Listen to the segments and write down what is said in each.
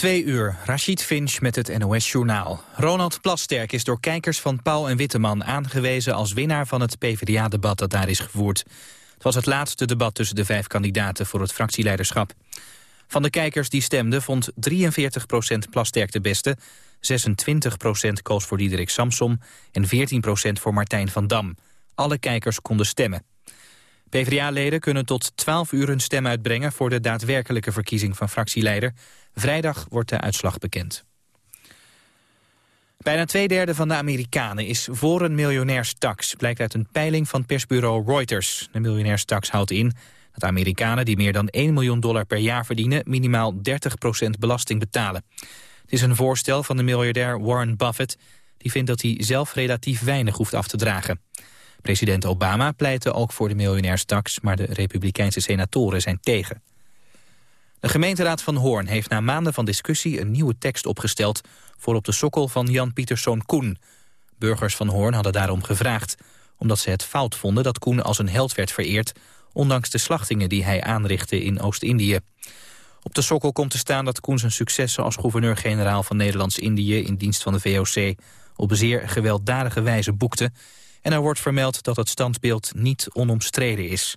Twee uur, Rachid Finch met het NOS-journaal. Ronald Plasterk is door kijkers van Pauw en Witteman aangewezen... als winnaar van het PvdA-debat dat daar is gevoerd. Het was het laatste debat tussen de vijf kandidaten voor het fractieleiderschap. Van de kijkers die stemden vond 43% Plasterk de beste... 26% koos voor Diederik Samsom en 14% voor Martijn van Dam. Alle kijkers konden stemmen. PvdA-leden kunnen tot 12 uur hun stem uitbrengen... voor de daadwerkelijke verkiezing van fractieleider. Vrijdag wordt de uitslag bekend. Bijna twee derde van de Amerikanen is voor een miljonairstax... blijkt uit een peiling van persbureau Reuters. De miljonairstax houdt in dat Amerikanen die meer dan 1 miljoen dollar per jaar verdienen... minimaal 30% belasting betalen. Het is een voorstel van de miljardair Warren Buffett... die vindt dat hij zelf relatief weinig hoeft af te dragen. President Obama pleitte ook voor de miljonairstax... maar de republikeinse senatoren zijn tegen. De gemeenteraad van Hoorn heeft na maanden van discussie... een nieuwe tekst opgesteld voor op de sokkel van Jan Pieterszoon Koen. Burgers van Hoorn hadden daarom gevraagd... omdat ze het fout vonden dat Koen als een held werd vereerd... ondanks de slachtingen die hij aanrichtte in Oost-Indië. Op de sokkel komt te staan dat Koen zijn successen als gouverneur-generaal van Nederlands-Indië... in dienst van de VOC op zeer gewelddadige wijze boekte... en er wordt vermeld dat het standbeeld niet onomstreden is.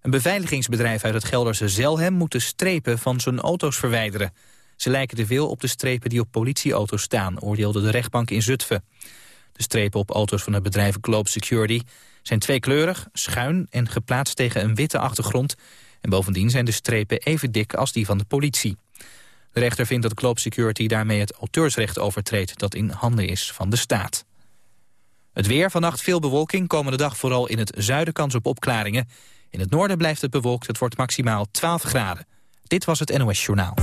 Een beveiligingsbedrijf uit het Gelderse Zelhem moet de strepen van zijn auto's verwijderen. Ze lijken te veel op de strepen die op politieauto's staan, oordeelde de rechtbank in Zutphen. De strepen op auto's van het bedrijf Globe Security zijn tweekleurig, schuin en geplaatst tegen een witte achtergrond. En bovendien zijn de strepen even dik als die van de politie. De rechter vindt dat Globe Security daarmee het auteursrecht overtreedt dat in handen is van de staat. Het weer, vannacht veel bewolking, komende dag vooral in het zuiden kans op opklaringen. In het noorden blijft het bewolkt, het wordt maximaal 12 graden. Dit was het NOS Journaal.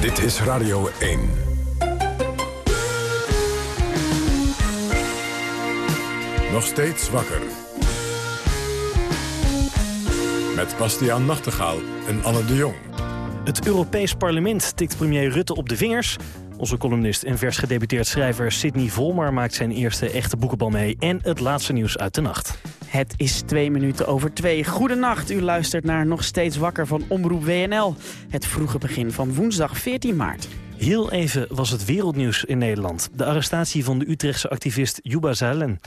Dit is Radio 1. Nog steeds wakker. Met Bastiaan Nachtegaal en Anne de Jong. Het Europees Parlement tikt premier Rutte op de vingers. Onze columnist en vers gedebuteerd schrijver Sidney Volmar maakt zijn eerste echte boekenbal mee. En het laatste nieuws uit de nacht. Het is twee minuten over twee. Goedenacht, u luistert naar Nog Steeds Wakker van Omroep WNL. Het vroege begin van woensdag 14 maart. Heel even was het wereldnieuws in Nederland. De arrestatie van de Utrechtse activist Yuba Zalen.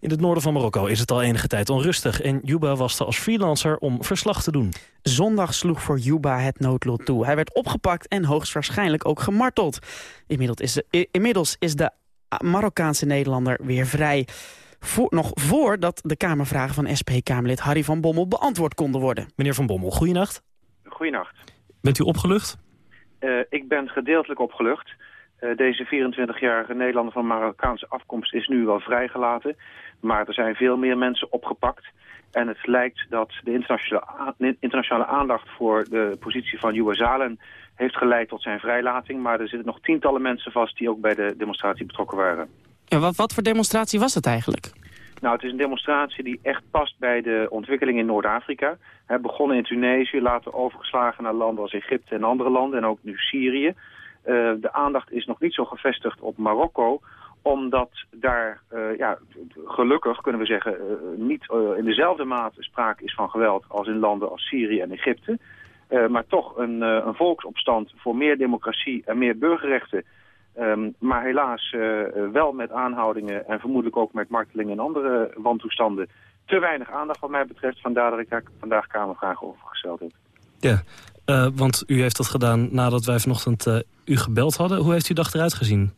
In het noorden van Marokko is het al enige tijd onrustig... en Yuba was er als freelancer om verslag te doen. Zondag sloeg voor Yuba het noodlot toe. Hij werd opgepakt en hoogstwaarschijnlijk ook gemarteld. Inmiddels is de, inmiddels is de Marokkaanse Nederlander weer vrij. Voor, nog voordat de Kamervragen van SP-Kamerlid Harry van Bommel beantwoord konden worden. Meneer van Bommel, goeienacht. Goeienacht. Bent u opgelucht? Uh, ik ben gedeeltelijk opgelucht. Uh, deze 24-jarige Nederlander van Marokkaanse afkomst is nu wel vrijgelaten. Maar er zijn veel meer mensen opgepakt. En het lijkt dat de internationale, internationale aandacht voor de positie van Juwa Zalen heeft geleid tot zijn vrijlating. Maar er zitten nog tientallen mensen vast die ook bij de demonstratie betrokken waren. Ja, wat, wat voor demonstratie was het eigenlijk? Nou, het is een demonstratie die echt past bij de ontwikkeling in Noord-Afrika. Begonnen in Tunesië, later overgeslagen naar landen als Egypte en andere landen en ook nu Syrië. Uh, de aandacht is nog niet zo gevestigd op Marokko, omdat daar, uh, ja, gelukkig kunnen we zeggen, uh, niet uh, in dezelfde mate sprake is van geweld als in landen als Syrië en Egypte. maar toch een, een volksopstand voor meer democratie en meer burgerrechten. Um, maar helaas wel met aanhoudingen en vermoedelijk ook met martelingen en andere wantoestanden. Te weinig aandacht wat mij betreft, vandaar dat ik daar vandaag Kamervragen over gesteld heb. Ja, want u heeft dat gedaan nadat wij vanochtend u gebeld hadden. Hoe heeft uw dag eruit gezien?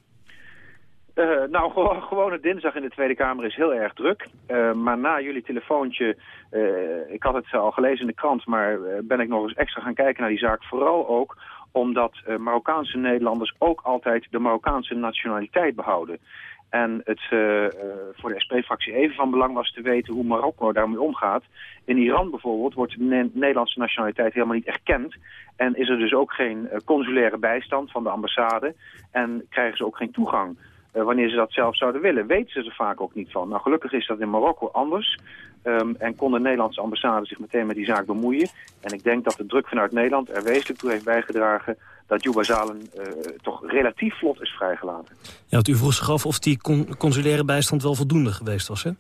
Uh, nou, gewoon, gewone dinsdag in de Tweede Kamer is heel erg druk. Uh, maar na jullie telefoontje, uh, ik had het al gelezen in de krant... maar ben ik nog eens extra gaan kijken naar die zaak. Vooral ook omdat Marokkaanse Nederlanders ook altijd de Marokkaanse nationaliteit behouden. En het voor de SP-fractie even van belang was te weten hoe Marokko daarmee omgaat. In Iran bijvoorbeeld wordt de Nederlandse nationaliteit helemaal niet erkend. En is er dus ook geen consulaire bijstand van de ambassade. En krijgen ze ook geen toegang uh, wanneer ze dat zelf zouden willen. Weten ze er vaak ook niet van. Nou, gelukkig is dat in Marokko anders. Um, en kon de Nederlandse ambassade zich meteen met die zaak bemoeien. En ik denk dat de druk vanuit Nederland er wezenlijk toe heeft bijgedragen... dat Juba Zalen uh, toch relatief vlot is vrijgelaten. Ja, want u vroeg zich af of die con consulaire bijstand wel voldoende geweest was, hè?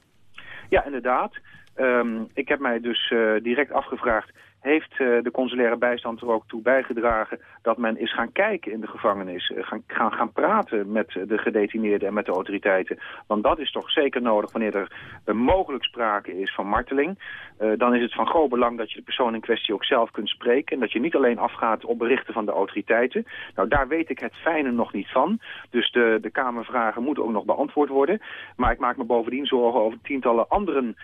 Ja, inderdaad. Ehm, ik heb mij dus direct afgevraagd heeft de consulaire bijstand er ook toe bijgedragen dat men is gaan kijken in de gevangenis, gaan, gaan, gaan praten met de gedetineerden en met de autoriteiten. Want dat is toch zeker nodig wanneer er mogelijk sprake is van marteling. dan is het van groot belang dat je de persoon in kwestie ook zelf kunt spreken en dat je niet alleen afgaat op berichten van de autoriteiten. Nou, daar weet ik het fijne nog niet van. Dus de, de Kamervragen moeten ook nog beantwoord worden. Maar ik maak me bovendien zorgen over tientallen anderen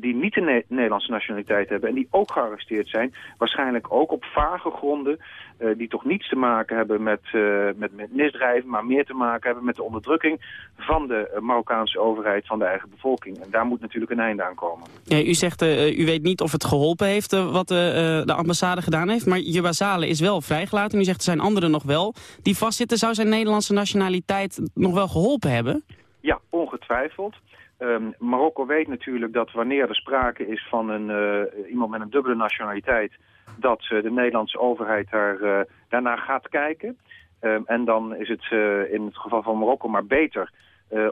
die niet de Nederlandse nationaliteit hebben en die ook gearresteerd zijn. Waarschijnlijk ook op vage gronden uh, die toch niets te maken hebben met, uh, met, met, misdrijven, maar meer te maken hebben met de onderdrukking van de Marokkaanse overheid, van de eigen bevolking. En daar moet natuurlijk een einde aan komen. Ja, u zegt, u weet niet of het geholpen heeft wat de, de ambassade gedaan heeft, maar je basale is wel vrijgelaten. U zegt er zijn anderen nog wel die vastzitten. Zou zijn Nederlandse nationaliteit nog wel geholpen hebben? Ja, ongetwijfeld. Um, Marokko weet natuurlijk dat wanneer er sprake is van een, uh, iemand met een dubbele nationaliteit... dat uh, de Nederlandse overheid daar, uh, daarnaar gaat kijken. Um, en dan is het in het geval van Marokko maar beter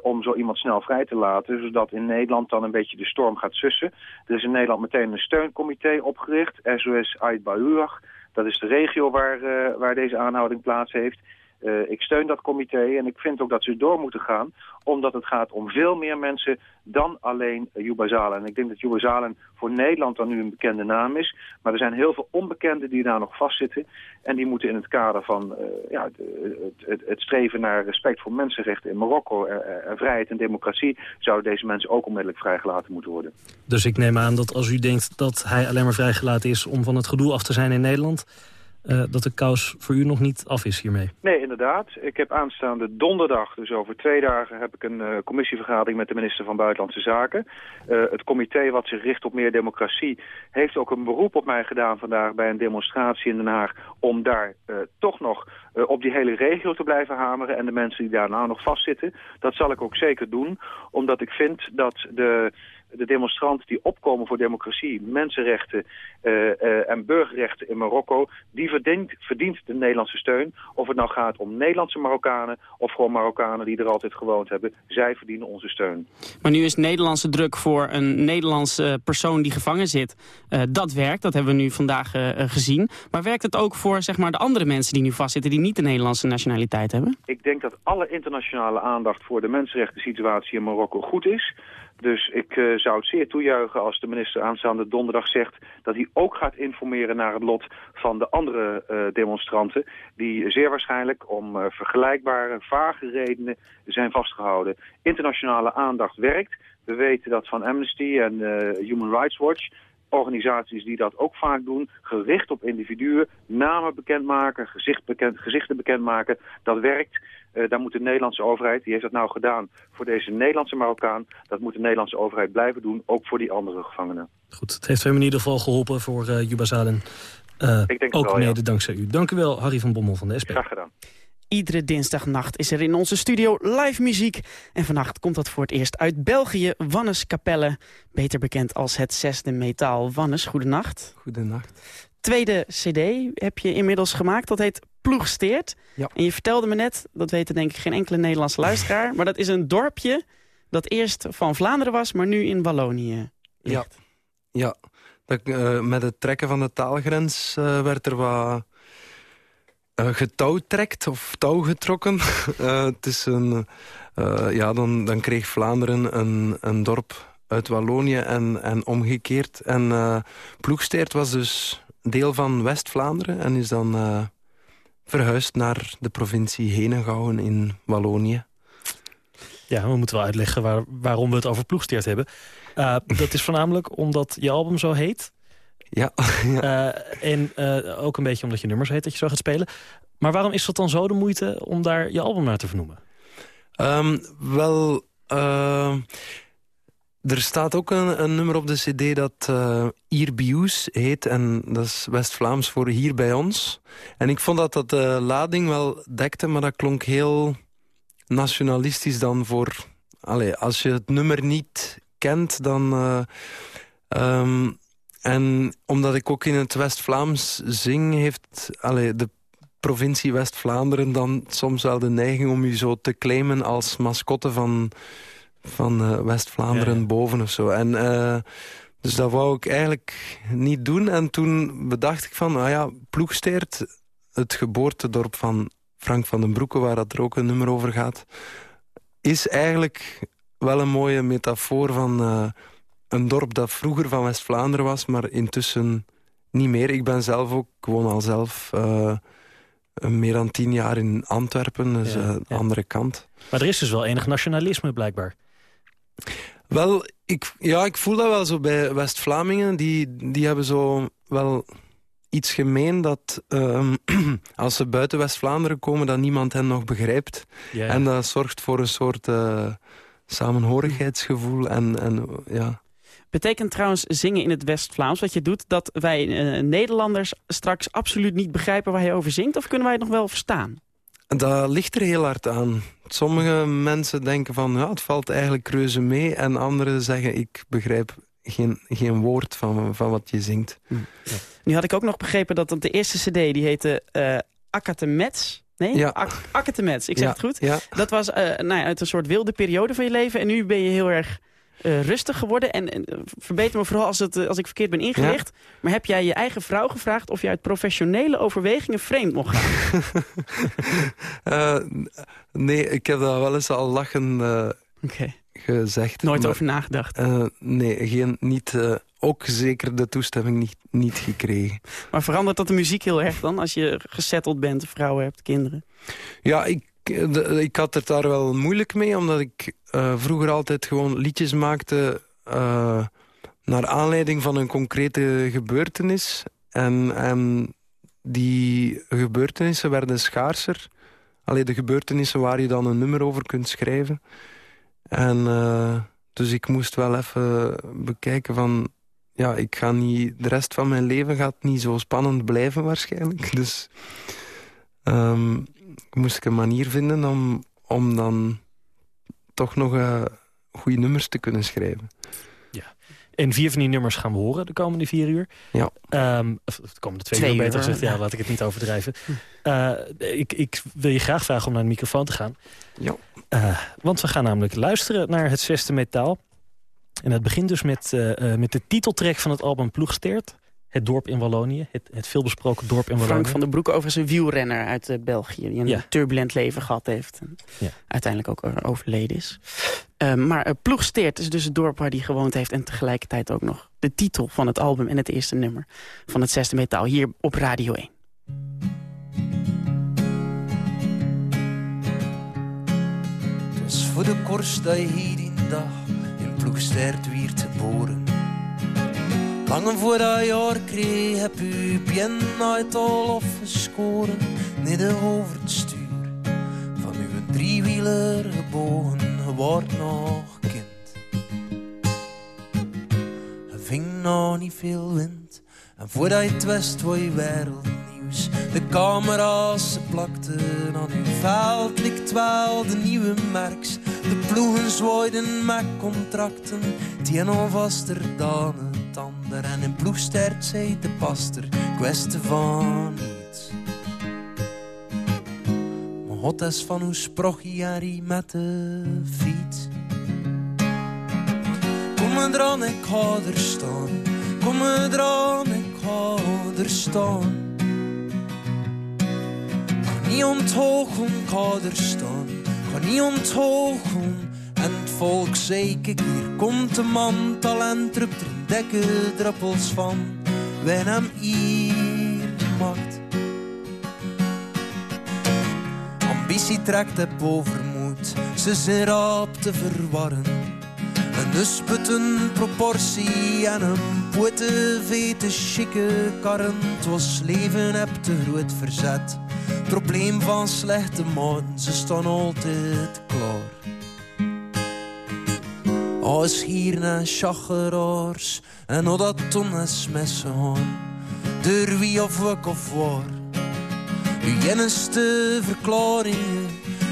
om zo iemand snel vrij te laten... zodat in Nederland dan een beetje de storm gaat sussen. Er is in Nederland meteen een steuncomité opgericht, SOS Ait Bahuag. Dat is de regio waar, waar deze aanhouding plaats heeft... Uh, ik steun dat comité en ik vind ook dat ze door moeten gaan... omdat het gaat om veel meer mensen dan alleen Juba Zalen. En ik denk dat Juba Zalen voor Nederland dan nu een bekende naam is. Maar er zijn heel veel onbekenden die daar nog vastzitten. En die moeten in het kader van uh, ja, het, het, het, streven naar respect voor mensenrechten in Marokko... en vrijheid en democratie... zouden deze mensen ook onmiddellijk vrijgelaten moeten worden. Dus ik neem aan dat als u denkt dat hij alleen maar vrijgelaten is... om van het gedoe af te zijn in Nederland uh, dat de kous voor u nog niet af is hiermee. Nee, inderdaad. Ik heb aanstaande donderdag, dus over twee dagen... heb ik een uh, commissievergadering met de minister van Buitenlandse Zaken. Uh, het comité wat zich richt op meer democratie... heeft ook een beroep op mij gedaan vandaag bij een demonstratie in Den Haag... om daar toch nog op die hele regio te blijven hameren... en de mensen die daarna nog vastzitten. Dat zal ik ook zeker doen, omdat ik vind dat de de demonstranten die opkomen voor democratie, mensenrechten uh, uh, en burgerrechten in Marokko, die verdient, verdient de Nederlandse steun. Of het nou gaat om Nederlandse Marokkanen of gewoon Marokkanen die er altijd gewoond hebben. Zij verdienen onze steun. Maar nu is Nederlandse druk voor een Nederlandse persoon die gevangen zit. Uh, dat werkt, dat hebben we nu vandaag gezien. Maar werkt het ook voor zeg maar, de andere mensen die nu vastzitten die niet de Nederlandse nationaliteit hebben? Ik denk dat alle internationale aandacht voor de mensenrechten situatie in Marokko goed is. Dus ik uh, zou het zeer toejuichen als de minister aanstaande donderdag zegt... dat hij ook gaat informeren naar het lot van de andere uh, demonstranten... die zeer waarschijnlijk om uh, vergelijkbare, vage redenen zijn vastgehouden. Internationale aandacht werkt. We weten dat van Amnesty en Human Rights Watch organisaties die dat ook vaak doen, gericht op individuen, namen bekendmaken, gezicht bekend, gezichten bekendmaken, dat werkt. Uh, daar moet de Nederlandse overheid, die heeft dat nou gedaan voor deze Nederlandse Marokkaan, dat moet de Nederlandse overheid blijven doen, ook voor die andere gevangenen. Goed, het heeft hem in ieder geval geholpen voor uh, Juba Zalen. Uh, ook wel, mede ja. dankzij u. Dank u wel, Harry van Bommel van de SP. Graag gedaan. Iedere dinsdagnacht is er in onze studio live muziek. En vannacht komt dat voor het eerst uit België. Wannes Capelle, beter bekend als het zesde metaal. Wannes, goedenacht. Goedenacht. Tweede cd heb je inmiddels gemaakt. Dat heet Ploegsteert. Ja. En je vertelde me net, dat weten denk ik geen enkele Nederlandse luisteraar... maar dat is een dorpje dat eerst van Vlaanderen was, maar nu in Wallonië ligt. Ja, ja. Dat, uh, met het trekken van de taalgrens uh, werd er wat uh, getouwtrekt of touw getrokken. uh, het is een, ja, dan, dan kreeg Vlaanderen een, een dorp uit Wallonië en, en omgekeerd. En Ploegsteert was dus deel van West-Vlaanderen en is dan verhuisd naar de provincie Henegouwen in Wallonië. Ja, we moeten wel uitleggen waar, waarom we het over Ploegsteert hebben. dat is voornamelijk omdat je album zo heet. Ja. uh, en uh, ook een beetje omdat je nummers heet dat je zo gaat spelen. Maar waarom is het dan zo de moeite om daar je album naar te vernoemen? Um, wel, er staat ook een, een, nummer op de cd dat uh, Hier Bius heet. En dat is West-Vlaams voor Hier bij ons. En ik vond dat dat de lading wel dekte, maar dat klonk heel nationalistisch dan voor... Allez, als je het nummer niet kent, dan... Um, en omdat ik ook in het West-Vlaams zing... heeft allee, de provincie West-Vlaanderen dan soms wel de neiging... om je zo te claimen als mascotte van, van uh, West-Vlaanderen ja, boven of zo. En uh, Dus dat wou ik eigenlijk niet doen. En toen bedacht ik van, ah ja, Ploegsteert, het geboortedorp van Frank van den Broeke... waar dat er ook een nummer over gaat... is eigenlijk wel een mooie metafoor van uh, een dorp dat vroeger van West-Vlaanderen was... maar intussen niet meer. Ik ben zelf ook, ik woon al zelf... Uh, meer dan tien jaar in Antwerpen, dus ja, de andere kant. Maar er is dus wel enig nationalisme blijkbaar. Wel, ik, ja, ik voel dat wel zo bij West-Vlamingen. Die, die hebben zo wel iets gemeen dat um, als ze buiten West-Vlaanderen komen... dat niemand hen nog begrijpt. Ja. En dat zorgt voor een soort uh, samenhorigheidsgevoel. En, en, ja. Betekent trouwens zingen in het West-Vlaams wat je doet... dat wij uh, Nederlanders straks absoluut niet begrijpen waar je over zingt? Of kunnen wij het nog wel verstaan? Dat ligt er heel hard aan. Sommige mensen denken van, ja, het valt eigenlijk reuze mee. En anderen zeggen, ik begrijp geen, geen woord van, van wat je zingt. Hm. Ja. Nu had ik ook nog begrepen dat de eerste cd, die heette uh, Akatemets. Nee? Ja. Ak ik zeg het goed. Ja. Dat was uh, nou ja, uit een soort wilde periode van je leven. En nu ben je heel erg uh, rustig geworden. En, en, verbeter me vooral als, het, als ik verkeerd ben ingelicht. Ja. Maar heb jij je eigen vrouw gevraagd of je uit professionele overwegingen vreemd mocht gaan? uh, nee, ik heb dat wel eens al lachen uh, okay. gezegd. Nooit maar, over nagedacht? nee, geen, niet, ook zeker de toestemming niet, niet gekregen. Maar verandert dat de muziek heel erg dan? Als je gesetteld bent, vrouwen hebt, kinderen? Ja, ik ik had het daar wel moeilijk mee, omdat ik uh, vroeger altijd gewoon liedjes maakte... Uh, naar aanleiding van een concrete gebeurtenis. En, en die gebeurtenissen werden schaarser. Alleen de gebeurtenissen waar je dan een nummer over kunt schrijven. En uh, dus ik moest wel even bekijken van... Ja, ik ga niet... De rest van mijn leven gaat niet zo spannend blijven waarschijnlijk. Dus... Um, moest ik een manier vinden om, om dan toch nog uh, goede nummers te kunnen schrijven. Ja. En vier van die nummers gaan we horen de komende vier uur. Ja. Um, of de komende twee, twee uur beter gezegd. Ja, laat ik het niet overdrijven. Uh, ik, ik wil je graag vragen om naar de microfoon te gaan. Ja. Uh, want we gaan namelijk luisteren naar het zesde metaal. En het begint dus met, uh, met de titeltrack van het album Ploegsteert. Het dorp in Wallonië, het, het veelbesproken dorp in Wallonië. Frank van den Broek overigens een wielrenner uit uh, België... die een ja. turbulent leven gehad heeft en ja. uiteindelijk ook overleden is. Uh, maar uh, Ploegsteert is dus het dorp waar hij gewoond heeft... en tegelijkertijd ook nog de titel van het album en het eerste nummer... van het zesde metaal hier op Radio 1. Het was voor de korst dat je hier in dag in Ploegsteert werd geboren... Lang voor dat jaar kreeg heb u bien uit al afgescoren. Midden over het stuur van uw driewieler gebogen. Je wordt nog kind. Er ving nog niet veel wind. En voordat je het wist, je wereldnieuws. De camera's plakten aan uw veld. Likt wel de nieuwe merks. De ploegen zwaaiden met contracten. Die en vaster dan En in ploegstert zei de paster, kwestie van niets. Maar God is van hoe sprach Jari met de fiets. Kom me eraan, ik ga er staan. Kom me eraan, ik ga er staan. Ga niet onthogen, ik ga er staan. Ga niet onthogen. Volk zeker, hier komt de man, talent drupt er dekken druppels van wijn hem hier macht. Ambitie trekt het overmoed, ze zijn rap te verwarren. Een een proportie en een poete vete chique karren. Het was leven heb te groot verzet. Probleem van slechte man, ze staan altijd klaar. Als hier naar chageraars en al dat tonnes messen Door wie of wat of waar. Uw jenneste verklaringen,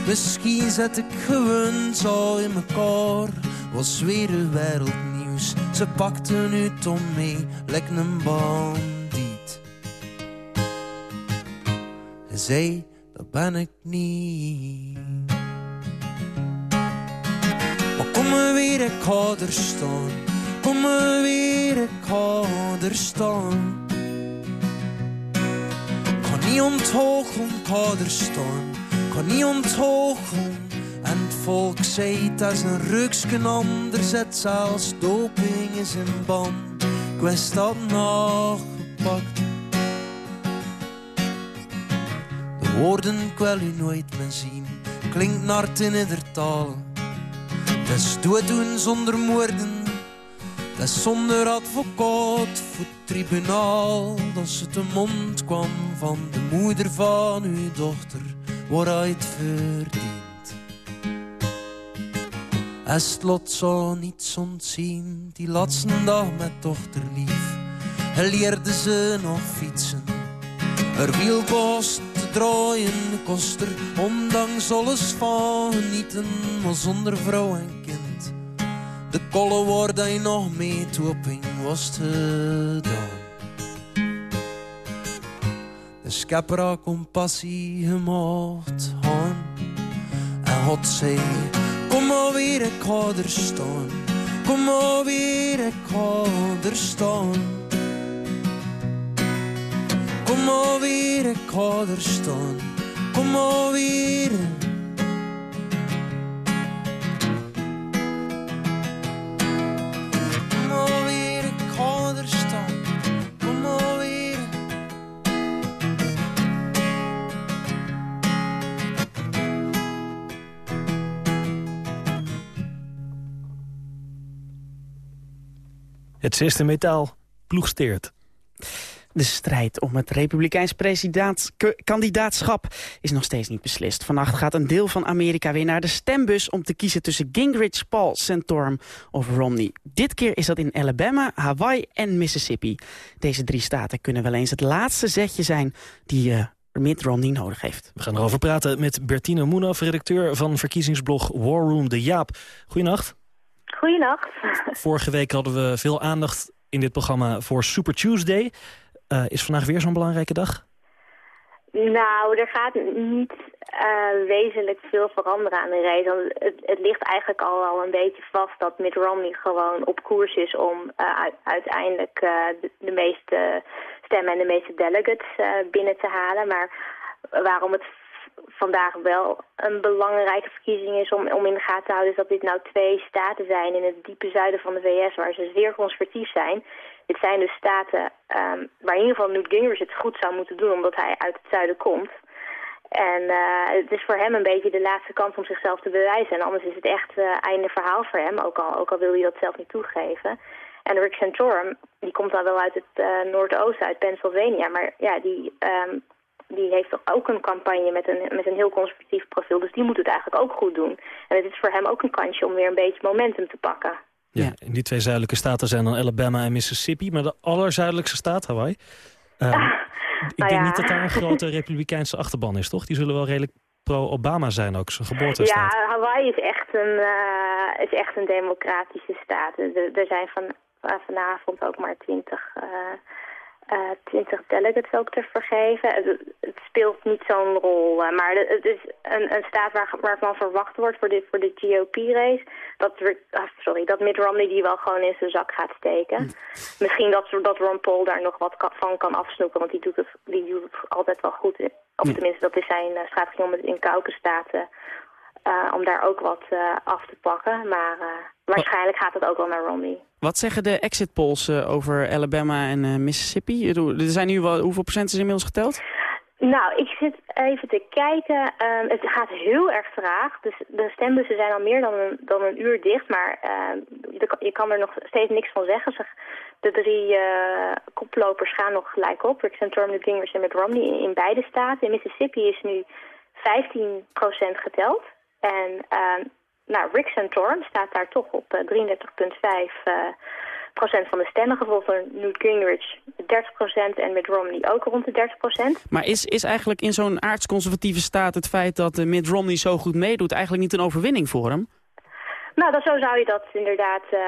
misschien zet ik gewoon zo in mekaar. Was weer een wereldnieuws, ze pakten nu Tom mee, lek een bandiet. En zei, dat ben ik niet. Kom me weer, ik ga er staan. Kom me weer, ik ga er staan. Kan niet ga er staan. Kan niet onthoogelen. En het volk zei het als een ruksken anders zet zelfs doping is in band. Ik wist dat. De woorden ik wil u nooit meer zien, klinkt naar het in ieder taal. Het is doen zonder moorden, is zonder advocaat voor het tribunaal. Dat ze de mond kwam van de moeder van uw dochter, waar hij het verdient. Het lot zou niets ontzien, die laatste dag met dochter lief, leerde ze nog fietsen. Er wielbos te draaien kost er, ondanks alles van genieten, maar zonder vrouw en kind. De kolle wordt hij nog mee toeping was gedaan. De schepper had compassie gemaakt, han. En God zei, kom maar weer, ik ga er staan. Kom maar weer, ik ga er. Kom maar weer, ik ga er staan. Kom maar weer. Kom maar weer, ik ga er staan. Kom. Het zesde metaal ploegsteert. De strijd om het republikeins kandidaatschap is nog steeds niet beslist. Vannacht gaat een deel van Amerika weer naar de stembus... om te kiezen tussen Gingrich, Paul, Santorum of Romney. Dit keer is dat in Alabama, Hawaii en Mississippi. Deze drie staten kunnen wel eens het laatste zetje zijn... die uh, Mitt Romney nodig heeft. We gaan erover praten met Bertine Moenhoff, redacteur van verkiezingsblog War Room de Jaap. Goedenacht. Goedenacht. Vorige week hadden we veel aandacht in dit programma voor Super Tuesday... Uh, is vandaag weer zo'n belangrijke dag? Nou, er gaat niet uh, wezenlijk veel veranderen aan de race. Het, het, ligt eigenlijk al, al een beetje vast dat Mitt Romney gewoon op koers is om uh, uiteindelijk de, de, meeste stemmen en de meeste delegates binnen te halen. Maar waarom het vandaag wel een belangrijke verkiezing is om, om in de gaten te houden... is dat dit nou twee staten zijn in het diepe zuiden van de VS waar ze zeer conservatief zijn... Dit zijn dus staten um, waar in ieder geval Newt Gingrich het goed zou moeten doen... omdat hij uit het zuiden komt. En uh, het is voor hem een beetje de laatste kans om zichzelf te bewijzen. En anders is het echt uh, einde verhaal voor hem, ook al, ook al wil hij dat zelf niet toegeven. En Rick Santorum, die komt dan wel uit het uh, noordoosten, uit Pennsylvania. Maar ja, die, um, die heeft toch ook een campagne met een, met een heel conservatief profiel. Dus die moet het eigenlijk ook goed doen. En het is voor hem ook een kansje om weer een beetje momentum te pakken. Ja, in die twee zuidelijke staten zijn dan Alabama en Mississippi. Maar de allerzuidelijkste staat, Hawaii... Uh, ah, ik nou denk ja. niet dat daar een grote republikeinse achterban is, toch? Die zullen wel redelijk pro-Obama zijn ook, zijn geboortestaat. Ja, Hawaii is echt een, uh, is echt een democratische staat. Er, er zijn van, uh, vanavond ook maar twintig uh, 20 delegates ook te vergeven. Het, het speelt niet zo'n rol, uh, maar het is een, een staat waar, waarvan verwacht wordt voor de, voor de GOP-race... Dat, uh, sorry, dat Mitt Romney die wel gewoon in zijn zak gaat steken. Hm. Misschien dat, dat Ron Paul daar nog wat kan, van kan afsnoepen, want die doet het, die doet het altijd wel goed. Of tenminste, dat is zijn uh, strategie om het in koude staten... Uh, om daar ook wat uh, af te pakken. Maar uh, waarschijnlijk gaat het ook wel naar Romney. Wat zeggen de exit polls over Alabama en Mississippi? Er zijn nu wel, hoeveel procent is inmiddels geteld? Nou, ik zit even te kijken. Uh, het gaat heel erg traag. Dus de stembussen zijn al meer dan een, dan een uur dicht. Maar je, je, kan er nog steeds niks van zeggen. Zeg, de drie koplopers gaan nog gelijk op. Rick Santorum, Newt Gingrich en Mitt Romney in, beide staten. In Mississippi is nu 15% geteld. En uh, nou, Rick Santorum staat daar toch op uh, 33,5 uh, procent van de stemmen, gevolgd door Newt Gingrich 30 procent en Mitt Romney ook rond de 30 procent. Maar is, is eigenlijk in zo'n aardsconservatieve staat het feit dat uh, Mitt Romney zo goed meedoet eigenlijk niet een overwinning voor hem? Nou, dat, zo zou je dat inderdaad uh,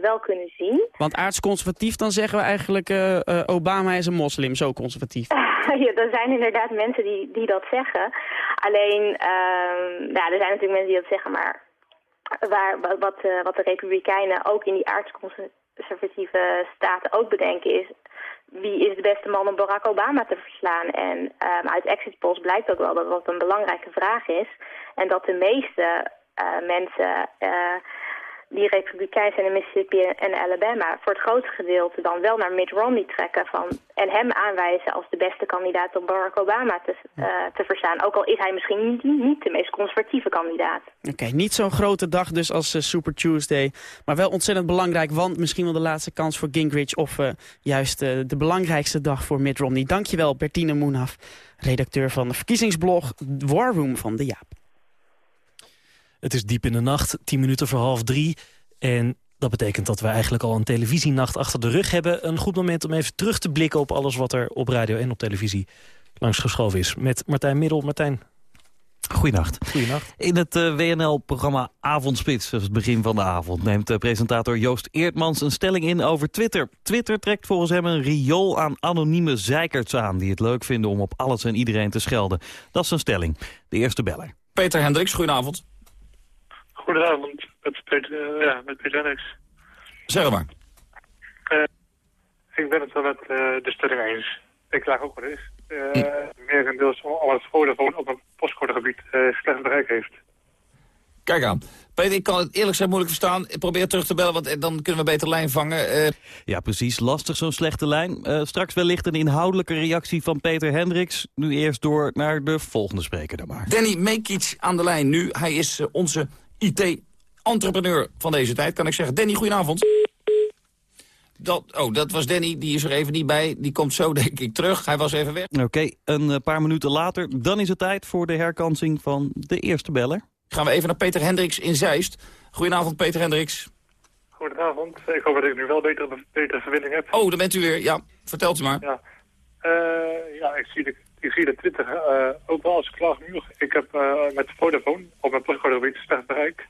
wel kunnen zien. Want aardsconservatief, dan zeggen we eigenlijk uh, uh, Obama is een moslim, zo conservatief. ja, er zijn inderdaad mensen die, die dat zeggen. Alleen, uh, ja, er zijn natuurlijk mensen die dat zeggen, maar waar, wat, wat de Republikeinen ook in die conservatieve staten ook bedenken is... wie is de beste man om Barack Obama te verslaan? En um, uit exit polls blijkt ook wel dat dat een belangrijke vraag is. En dat de meeste uh, mensen... Uh, die republikein zijn in Mississippi en Alabama... voor het grootste gedeelte dan wel naar Mitt Romney trekken... Van, en hem aanwijzen als de beste kandidaat om Barack Obama te, uh, te verstaan. Ook al is hij misschien niet, de meest conservatieve kandidaat. Oké, niet zo'n grote dag dus als uh, Super Tuesday. Maar wel ontzettend belangrijk, want misschien wel de laatste kans voor Gingrich... of uh, juist de belangrijkste dag voor Mitt Romney. Dankjewel, Bertine Moenhaf, redacteur van de verkiezingsblog War Room van de Jaap. Het is diep in de nacht, tien minuten voor half drie. En dat betekent dat we eigenlijk al een televisienacht achter de rug hebben. Een goed moment om even terug te blikken op alles wat er op radio en op televisie langsgeschoven is. Met Martijn Middel. Martijn. Goedenacht. Goedenacht. In het uh, WNL-programma Avondspits, is het begin van de avond... neemt uh, presentator Joost Eertmans een stelling in over Twitter. Twitter trekt volgens hem een riool aan anonieme zeikerts aan... die het leuk vinden om op alles en iedereen te schelden. Dat is een stelling. De eerste beller. Peter Hendricks, goedenavond. Goedenavond, met Peter, uh, ja, met Peter Hendricks. Zeg maar. Uh, ik ben het wel met uh, de stelling eens. Ik klaag ook wel eens. Uh, hm. Merendeels al het Vodafone op een postcodegebied slecht bereik heeft. Kijk aan. Peter, ik kan het eerlijk zijn moeilijk verstaan. Ik probeer terug te bellen, want dan kunnen we beter lijn vangen. Ja, precies. Lastig zo'n slechte lijn. straks wellicht een inhoudelijke reactie van Peter Hendricks. Nu eerst door naar de volgende spreker dan maar. Danny Mekic aan de lijn nu. Hij is onze IT-entrepreneur van deze tijd, kan ik zeggen. Danny, goedenavond. Dat, oh, dat was Danny, die is er even niet bij. Die komt zo, denk ik, terug. Hij was even weg. Oké, okay, een paar minuten later, dan is het tijd voor de herkansing van de eerste beller. Gaan we even naar Peter Hendricks in Zeist. Goedenavond, Peter Hendricks. Goedenavond. Ik hoop dat ik nu wel beter, betere verbinding heb. Oh, dan bent u weer. Ja, vertelt u maar. Ja, uh, ja ik zie de ik zie de Twitter uh, ook wel als klaag nu. Ik heb uh, met Vodafone op mijn postcodegebied slecht bereik.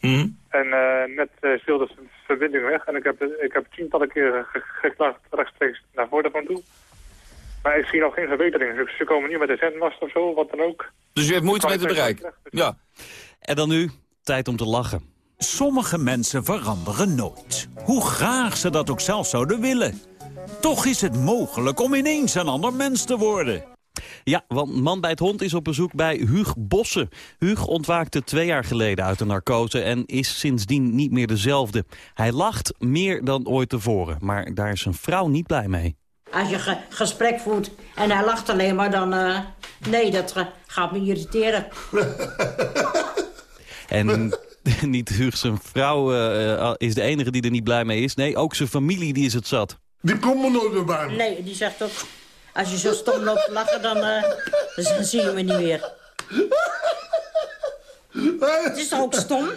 Mm. En uh, net viel de verbinding weg. En ik heb, ik heb tientallen keren ge geklaagd rechtstreeks naar Vodafone toe. Maar ik zie nog geen verbetering. Dus ze komen niet met de zendmast of zo, wat dan ook. Dus u hebt moeite met het bereik? Dus ja. En dan nu, tijd om te lachen. Sommige mensen veranderen nooit. Hoe graag ze dat ook zelf zouden willen. Toch is het mogelijk om ineens een ander mens te worden. Ja, want Man bij het Hond is op bezoek bij Huug Bossen. Huug ontwaakte twee jaar geleden uit de narcose en is sindsdien niet meer dezelfde. Hij lacht meer dan ooit tevoren, maar daar is zijn vrouw niet blij mee. Als je ge gesprek voert en hij lacht alleen maar, dan... Uh, nee, dat uh, gaat me irriteren. en niet Huug zijn vrouw uh, is de enige die er niet blij mee is. Nee, ook zijn familie die is het zat. Die komen nooit meer bij me. Nee, die zegt ook... Als je zo stom loopt lachen, dan, uh, dan zie je me niet meer. Het is toch ook stom?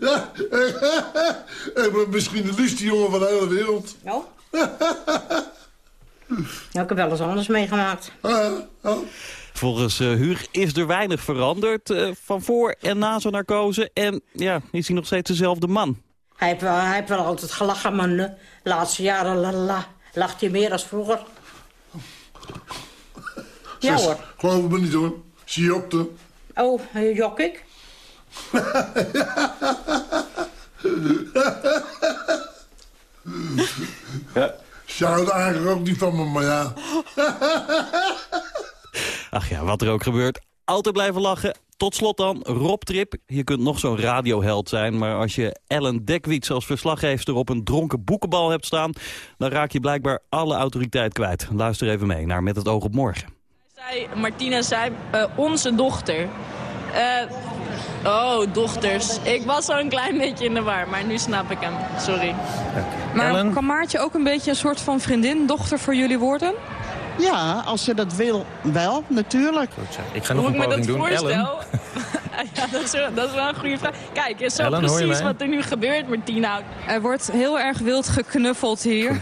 Ja, ik ben misschien de liefste jongen van de hele wereld. Nou? Ja, ik heb wel eens anders meegemaakt. Ah, ah. Volgens uh, Huur is er weinig veranderd uh, van voor en na zijn narcose. En ja, is hij nog steeds dezelfde man. Hij heeft wel, hij heeft wel altijd gelachen, maar de laatste jaren la, la, lacht hij meer dan vroeger. Ja hoor. Geloof me niet hoor. Zie je op de... Oh, jok ik? ja. Ze houdt eigenlijk ook niet van me, maar ja. Ach ja, wat er ook gebeurt. Altijd blijven lachen. Tot slot dan, Rob Trip. Je kunt nog zo'n radioheld zijn, maar als je Ellen Dekwits als verslaggever op een dronken boekenbal hebt staan, dan raak je blijkbaar alle autoriteit kwijt. Luister even mee naar Met het oog op morgen. Zei, Martina zei, uh, onze dochter. Uh, oh, dochters. Ik was al een klein beetje in de war, maar nu snap ik hem. Sorry. Maar Ellen? kan Maartje ook een beetje een soort van vriendin, dochter voor jullie worden? Ja, als ze dat wil, wel, natuurlijk. Goed. Ik ga nog Hoe een poging doen. Voorstel? Ellen? ja, dat is, wel, dat is wel een goede vraag. Kijk, is zo Ellen, precies wat er nu gebeurt, Martina. Er wordt heel erg wild geknuffeld hier.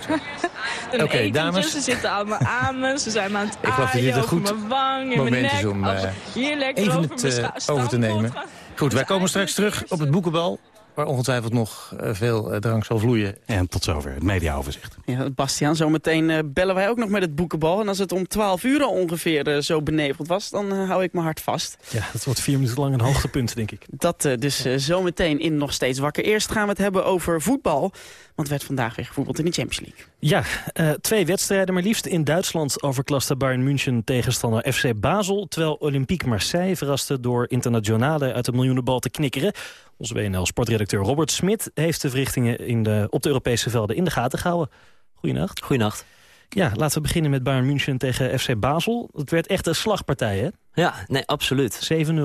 Oké, okay, dames. Ze zitten allemaal aan me. Ze zijn aan het ik aaien dit goed mijn wang, in mijn nek. Om, uh, hier lekker even over het uh, over te nemen. Goed, wij komen straks terug op het boekenbal. Waar ongetwijfeld nog eh, veel eh, drank zal vloeien. En tot zover het mediaoverzicht. Ja, Bastiaan, zometeen uh, bellen wij ook nog met het boekenbal. En als het om 12 uur ongeveer zo beneveld was, dan hou ik mijn hart vast. Ja, dat wordt vier minuten lang een hoogtepunt, denk ik. Dat dus zometeen in Nog Steeds Wakker. Eerst gaan we het hebben over voetbal. Want werd vandaag weer gevoetbald in de Champions League. Ja, uh, twee wedstrijden maar liefst. In Duitsland overklaste Bayern München tegenstander FC Basel... terwijl Olympique Marseille verraste door internationale uit de miljoenenbal te knikkeren. Onze WNL-sportredacteur Robert Smit heeft de verrichtingen in de, op de Europese velden in de gaten gehouden. Goedenacht. Goedenacht. Ja, laten we beginnen met Bayern München tegen FC Basel. Het werd echt een slagpartij, hè? Ja, nee, absoluut. 7-0.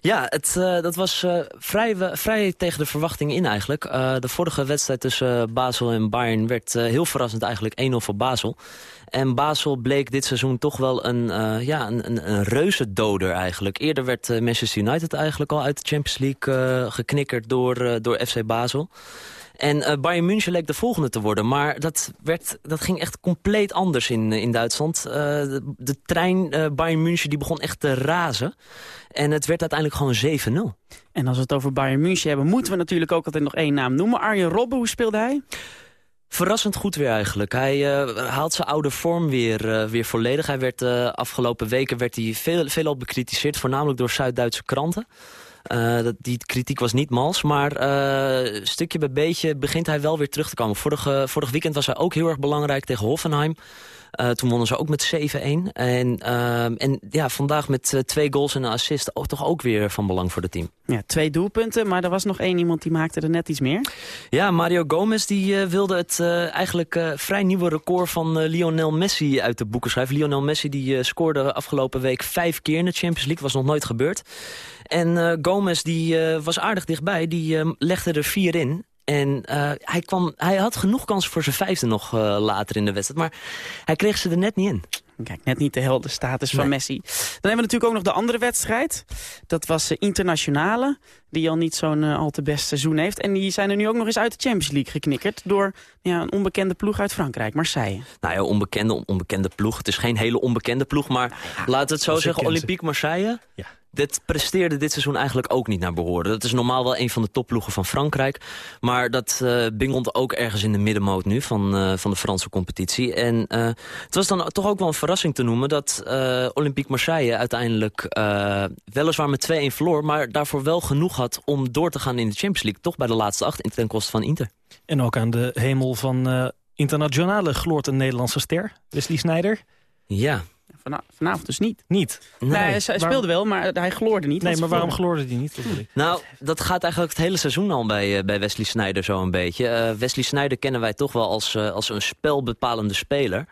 Ja, het, uh, dat was uh, vrij, vrij tegen de verwachtingen in eigenlijk. Uh, de vorige wedstrijd tussen Basel en Bayern werd heel verrassend eigenlijk 1-0 voor Basel. En Basel bleek dit seizoen toch wel een, ja, een, een, een reuzendoder eigenlijk. Eerder werd Manchester United eigenlijk al uit de Champions League geknikkerd door, door FC Basel. En uh, Bayern München leek de volgende te worden. Maar dat, werd, dat ging echt compleet anders in, in Duitsland. Uh, de, de, trein uh, Bayern München die begon echt te razen. En het werd uiteindelijk gewoon 7-0. En als we het over Bayern München hebben... moeten we natuurlijk ook altijd nog één naam noemen. Arjen Robben, hoe speelde hij? Verrassend goed weer eigenlijk. Hij uh, haalt zijn oude vorm weer, uh, weer volledig. Hij werd uh, afgelopen weken werd hij veel, veelal bekritiseerd. Voornamelijk door Zuid-Duitse kranten. Uh, dat, die kritiek was niet mals, maar uh, stukje bij beetje begint hij wel weer terug te komen. Vorige, vorig weekend was hij ook heel erg belangrijk tegen Hoffenheim. Uh, toen wonnen ze ook met 7-1. En, en ja, vandaag met twee goals en een assist ook, toch ook weer van belang voor het team. Ja, twee doelpunten, maar er was nog één iemand die maakte er net iets meer. Ja, Mario Gomez die wilde het eigenlijk vrij nieuwe record van Lionel Messi uit de boeken schrijven. Lionel Messi die scoorde afgelopen week vijf keer in de Champions League, was nog nooit gebeurd. En uh, Gomez die, uh, was aardig dichtbij, die uh, legde er vier in. En hij, kwam, hij had genoeg kansen voor zijn vijfde nog later in de wedstrijd. Maar hij kreeg ze er net niet in. Kijk, net niet de helder status van nee. Messi. Dan hebben we natuurlijk ook nog de andere wedstrijd. Dat was uh, Internationale, die al niet zo'n uh, al te best seizoen heeft. En die zijn er nu ook nog eens uit de Champions League geknikkerd... door ja, een onbekende ploeg uit Frankrijk, Marseille. Nou ja, onbekende, onbekende ploeg. Het is geen hele onbekende ploeg, maar nou ja, laten we het zo zeggen. Olympique Marseille... Ja dit presteerde dit seizoen eigenlijk ook niet naar behoren. Dat is normaal wel een van de topploegen van Frankrijk. Maar dat uh, bingelt ook ergens in de middenmoot nu van, uh, van de Franse competitie. En uh, het was dan toch ook wel een verrassing te noemen... dat Olympique Marseille uiteindelijk weliswaar met 2-1 verloor... maar daarvoor wel genoeg had om door te gaan in de Champions League. Toch bij de laatste acht ten koste van Inter. En ook aan de hemel van internationale gloort een Nederlandse ster. Wesley Sneijder. Ja, Vana vanavond dus niet. Niet? Nee, nee hij speelde waarom... wel, maar hij gloorde niet. Nee, maar waarom gloorde hij niet? Nou, dat gaat eigenlijk het hele seizoen al bij, uh, bij Wesley Sneijder zo een beetje. Uh, Wesley Sneijder kennen wij toch wel als, uh, als een spelbepalende speler.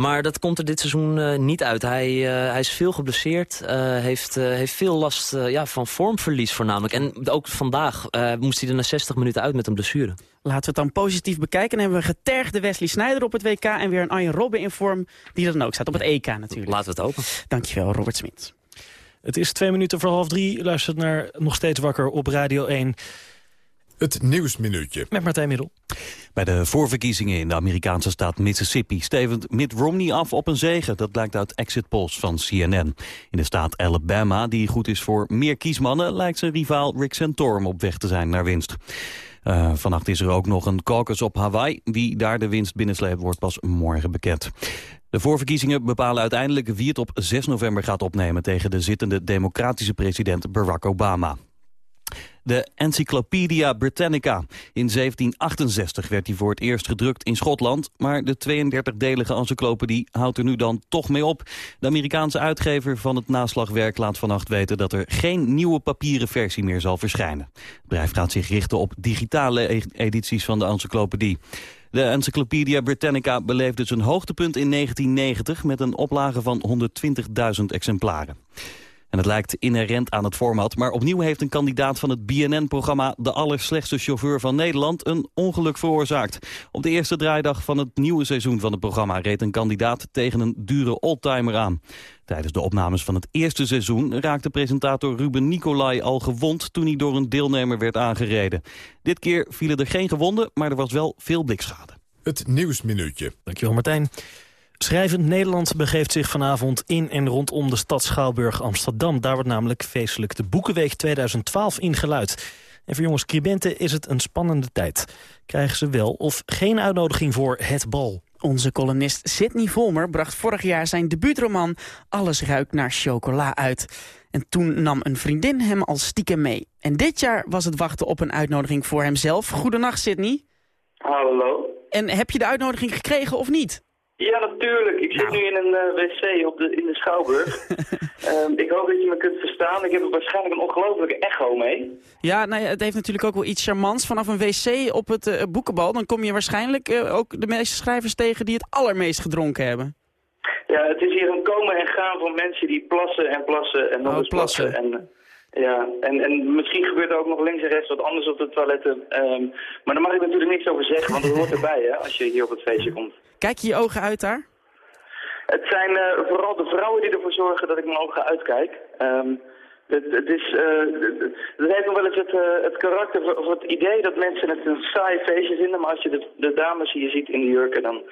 Maar dat komt er dit seizoen uh, niet uit. Hij, uh, hij is veel geblesseerd, uh, heeft, heeft veel last ja, van vormverlies voornamelijk. En ook vandaag moest hij er na 60 minuten uit met een blessure. Laten we het dan positief bekijken. Dan hebben we getergde Wesley Sneijder op het WK... en weer een Arjen Robben in vorm die er dan ook staat. Op het EK natuurlijk. Laten we het open. Dankjewel, Robert Smit. Het is twee minuten voor half drie. Luistert naar Nog Steeds Wakker op Radio 1. Het Nieuwsminuutje. Met Martijn Middel. Bij de voorverkiezingen in de Amerikaanse staat Mississippi... stevend Mitt Romney af op een zege. Dat blijkt uit exit polls van CNN. In de staat Alabama, die goed is voor meer kiesmannen... lijkt zijn rivaal Rick Santorum op weg te zijn naar winst. Uh, vannacht is er ook nog een caucus op Hawaii. Wie daar de winst binnensleept wordt pas morgen bekend. De voorverkiezingen bepalen uiteindelijk wie het op 6 november gaat opnemen... tegen de zittende democratische president Barack Obama. De Encyclopedia Britannica. In 1768 werd die voor het eerst gedrukt in Schotland... maar de 32-delige encyclopedie houdt er nu dan toch mee op. De Amerikaanse uitgever van het naslagwerk laat vannacht weten... dat er geen nieuwe papieren versie meer zal verschijnen. Het bedrijf gaat zich richten op digitale edities van de encyclopedie. De Encyclopedia Britannica beleefde zijn hoogtepunt in 1990... met een oplage van 120.000 exemplaren. En het lijkt inherent aan het format. Maar opnieuw heeft een kandidaat van het BNN-programma... de allerslechtste chauffeur van Nederland een ongeluk veroorzaakt. Op de eerste draaidag van het nieuwe seizoen van het programma... reed een kandidaat tegen een dure oldtimer aan. Tijdens de opnames van het eerste seizoen raakte presentator Ruben Nicolai al gewond... toen hij door een deelnemer werd aangereden. Dit keer vielen er geen gewonden, maar er was wel veel blikschade. Het Nieuwsminuutje. Dankjewel Martijn. Schrijvend Nederland begeeft zich vanavond in en rondom de stad Schouwburg Amsterdam. Daar wordt namelijk feestelijk de Boekenweek 2012 ingeluid. En voor jonge scribenten is het een spannende tijd. Krijgen ze wel of geen uitnodiging voor het bal? Onze columnist Sidney Volmer bracht vorig jaar zijn debuutroman Alles ruikt naar chocola uit. En toen nam een vriendin hem al stiekem mee. En dit jaar was het wachten op een uitnodiging voor hemzelf. Goedenacht Sidney. Hallo. En heb je de uitnodiging gekregen of niet? Ja, natuurlijk. Ik zit Nou. nu in een eh, wc op de, in de Schouwburg. Ehm, ik hoop dat je me kunt verstaan. Ik heb er waarschijnlijk een ongelofelijke echo mee. Ja, nou ja, het heeft natuurlijk ook wel iets charmants. Vanaf een wc op het eh, boekenbal, dan kom je waarschijnlijk eh, ook de meeste schrijvers tegen die het allermeest gedronken hebben. Ja, het is hier een komen en gaan van mensen die plassen en plassen en nog Oh, eens plassen. En, ja, en, en misschien gebeurt er ook nog links en rechts wat anders op de toiletten. Ehm, maar daar mag ik natuurlijk niks over zeggen, want dat hoort erbij hè, als je hier op het feestje komt. Kijk je je ogen uit daar? Het zijn eh, vooral de vrouwen die ervoor zorgen dat ik mijn ogen uitkijk. Ehm, het, het, is, eh, het, heeft nog wel eens het, eh, het karakter of het idee dat mensen het een saai feestje vinden. Maar als je de, de dames hier ziet in de jurken, dan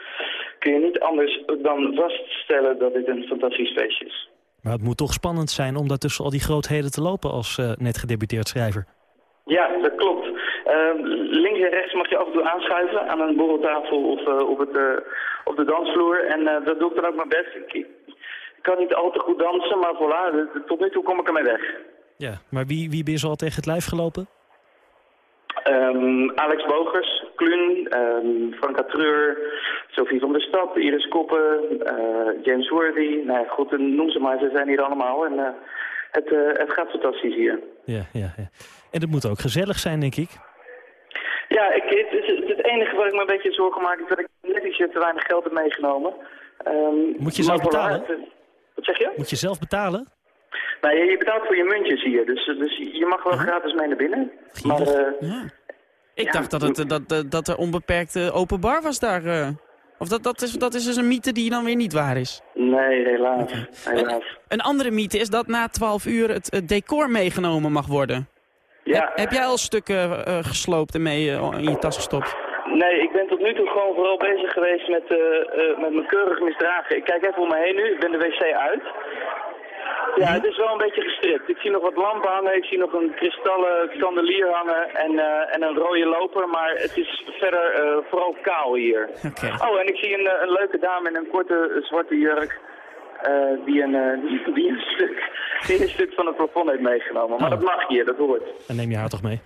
kun je niet anders dan vaststellen dat dit een fantastisch feestje is. Maar het moet toch spannend zijn om daar tussen al die grootheden te lopen als eh, net gedebuteerd schrijver. Ja, dat klopt. Ehm, links en rechts mag je af en toe aanschuiven aan een borreltafel of eh, op, het, eh, op de dansvloer. En dat doe ik dan ook mijn best. Ik, ik kan niet al te goed dansen, maar voilà, de- tot nu toe kom ik ermee weg. Ja, maar wie, wie ben je zo al tegen het lijf gelopen? Ehm, Alex Bogers, Kluun, ehm Franka Treur, Sophie van der Stap, Iris Koppen, eh, James Worthy. Nou ja, goed, noem ze maar, ze zijn hier allemaal. En eh, het, eh, het gaat fantastisch hier. Ja, ja, ja. En het moet ook gezellig zijn, denk ik. Ja, ik, het, is, het, het enige wat ik me een beetje zorgen maak is dat ik net ietsje te weinig geld heb meegenomen. Ehm, Moet je zelf betalen? het- wat zeg je? Moet je zelf betalen? Nou, je, je betaalt voor je muntjes hier, dus, dus je mag wel gratis mee naar binnen. Maar, eh, Ik Ja, dacht dat, het, dat, dat, dat er onbeperkt eh, open bar was daar. eh. Of dat, dat, is, dat is dus een mythe die dan weer niet waar is. nee, helaas. helaas. Een andere mythe is dat na 12 uur het, het decor meegenomen mag worden. Ja. Heb, heb jij al stukken eh, gesloopt en mee eh, in je tas gestopt? Nee, ik ben tot nu toe gewoon vooral bezig geweest met, eh, eh, met me keurig misdragen. Ik kijk even om me heen nu, ik ben de wc uit. Ja, het is wel een beetje gestript. Ik zie nog wat lampen hangen, ik zie nog een kristallen chandelier hangen en, eh, en een rode loper, maar het is verder eh, vooral kaal hier. Oh, en ik zie een, eh, een leuke dame in een korte zwarte jurk die, een, die, die, een stuk, die een stuk van het plafond heeft meegenomen. Maar dat mag hier, dat hoort. Dan neem je haar toch mee?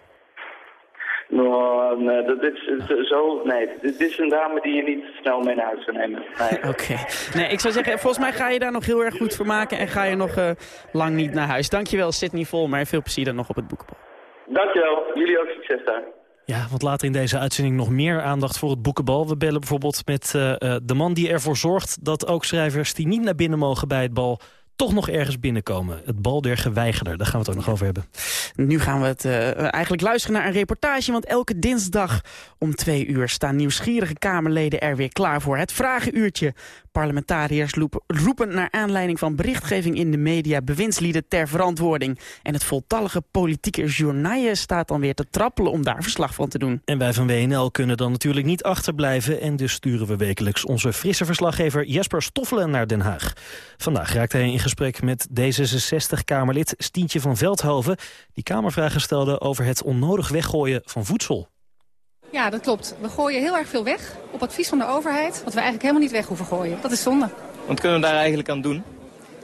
Nou, nee, dat is zo. Nee, dit is een dame die je niet snel mee naar huis kan nemen. Nee. Oké. Nee, ik zou zeggen, volgens mij ga je daar nog heel erg goed voor maken... en ga je nog eh, lang niet naar huis. Dankjewel, Sydney Volmer. en Veel plezier dan nog op het boekenbal. Dankjewel. Jullie ook succes daar. Ja, want later in deze uitzending nog meer aandacht voor het boekenbal. We bellen bijvoorbeeld met eh, eh, de man die ervoor zorgt... dat ook schrijvers die niet naar binnen mogen bij het bal... toch nog ergens binnenkomen. Het bal der geweigerder, daar gaan we het ook nog over hebben. Nu gaan we het eh, eigenlijk luisteren naar een reportage... want elke dinsdag om twee uur staan nieuwsgierige Kamerleden er weer klaar voor. Het vragenuurtje. Parlementariërs roepen naar aanleiding van berichtgeving in de media... bewindslieden ter verantwoording. En het voltallige politieke journaille staat dan weer te trappelen... om daar verslag van te doen. En wij van WNL kunnen dan natuurlijk niet achterblijven... en dus sturen we wekelijks onze frisse verslaggever Jesper Stoffelen naar Den Haag. Vandaag raakt hij in gesprek met D66-Kamerlid Stientje van Veldhoven... die Kamervragen stelde over het onnodig weggooien van voedsel. Ja, dat klopt. We gooien heel erg veel weg op advies van de overheid, wat we eigenlijk helemaal niet weg hoeven gooien. Dat is zonde. Wat kunnen we daar eigenlijk aan doen?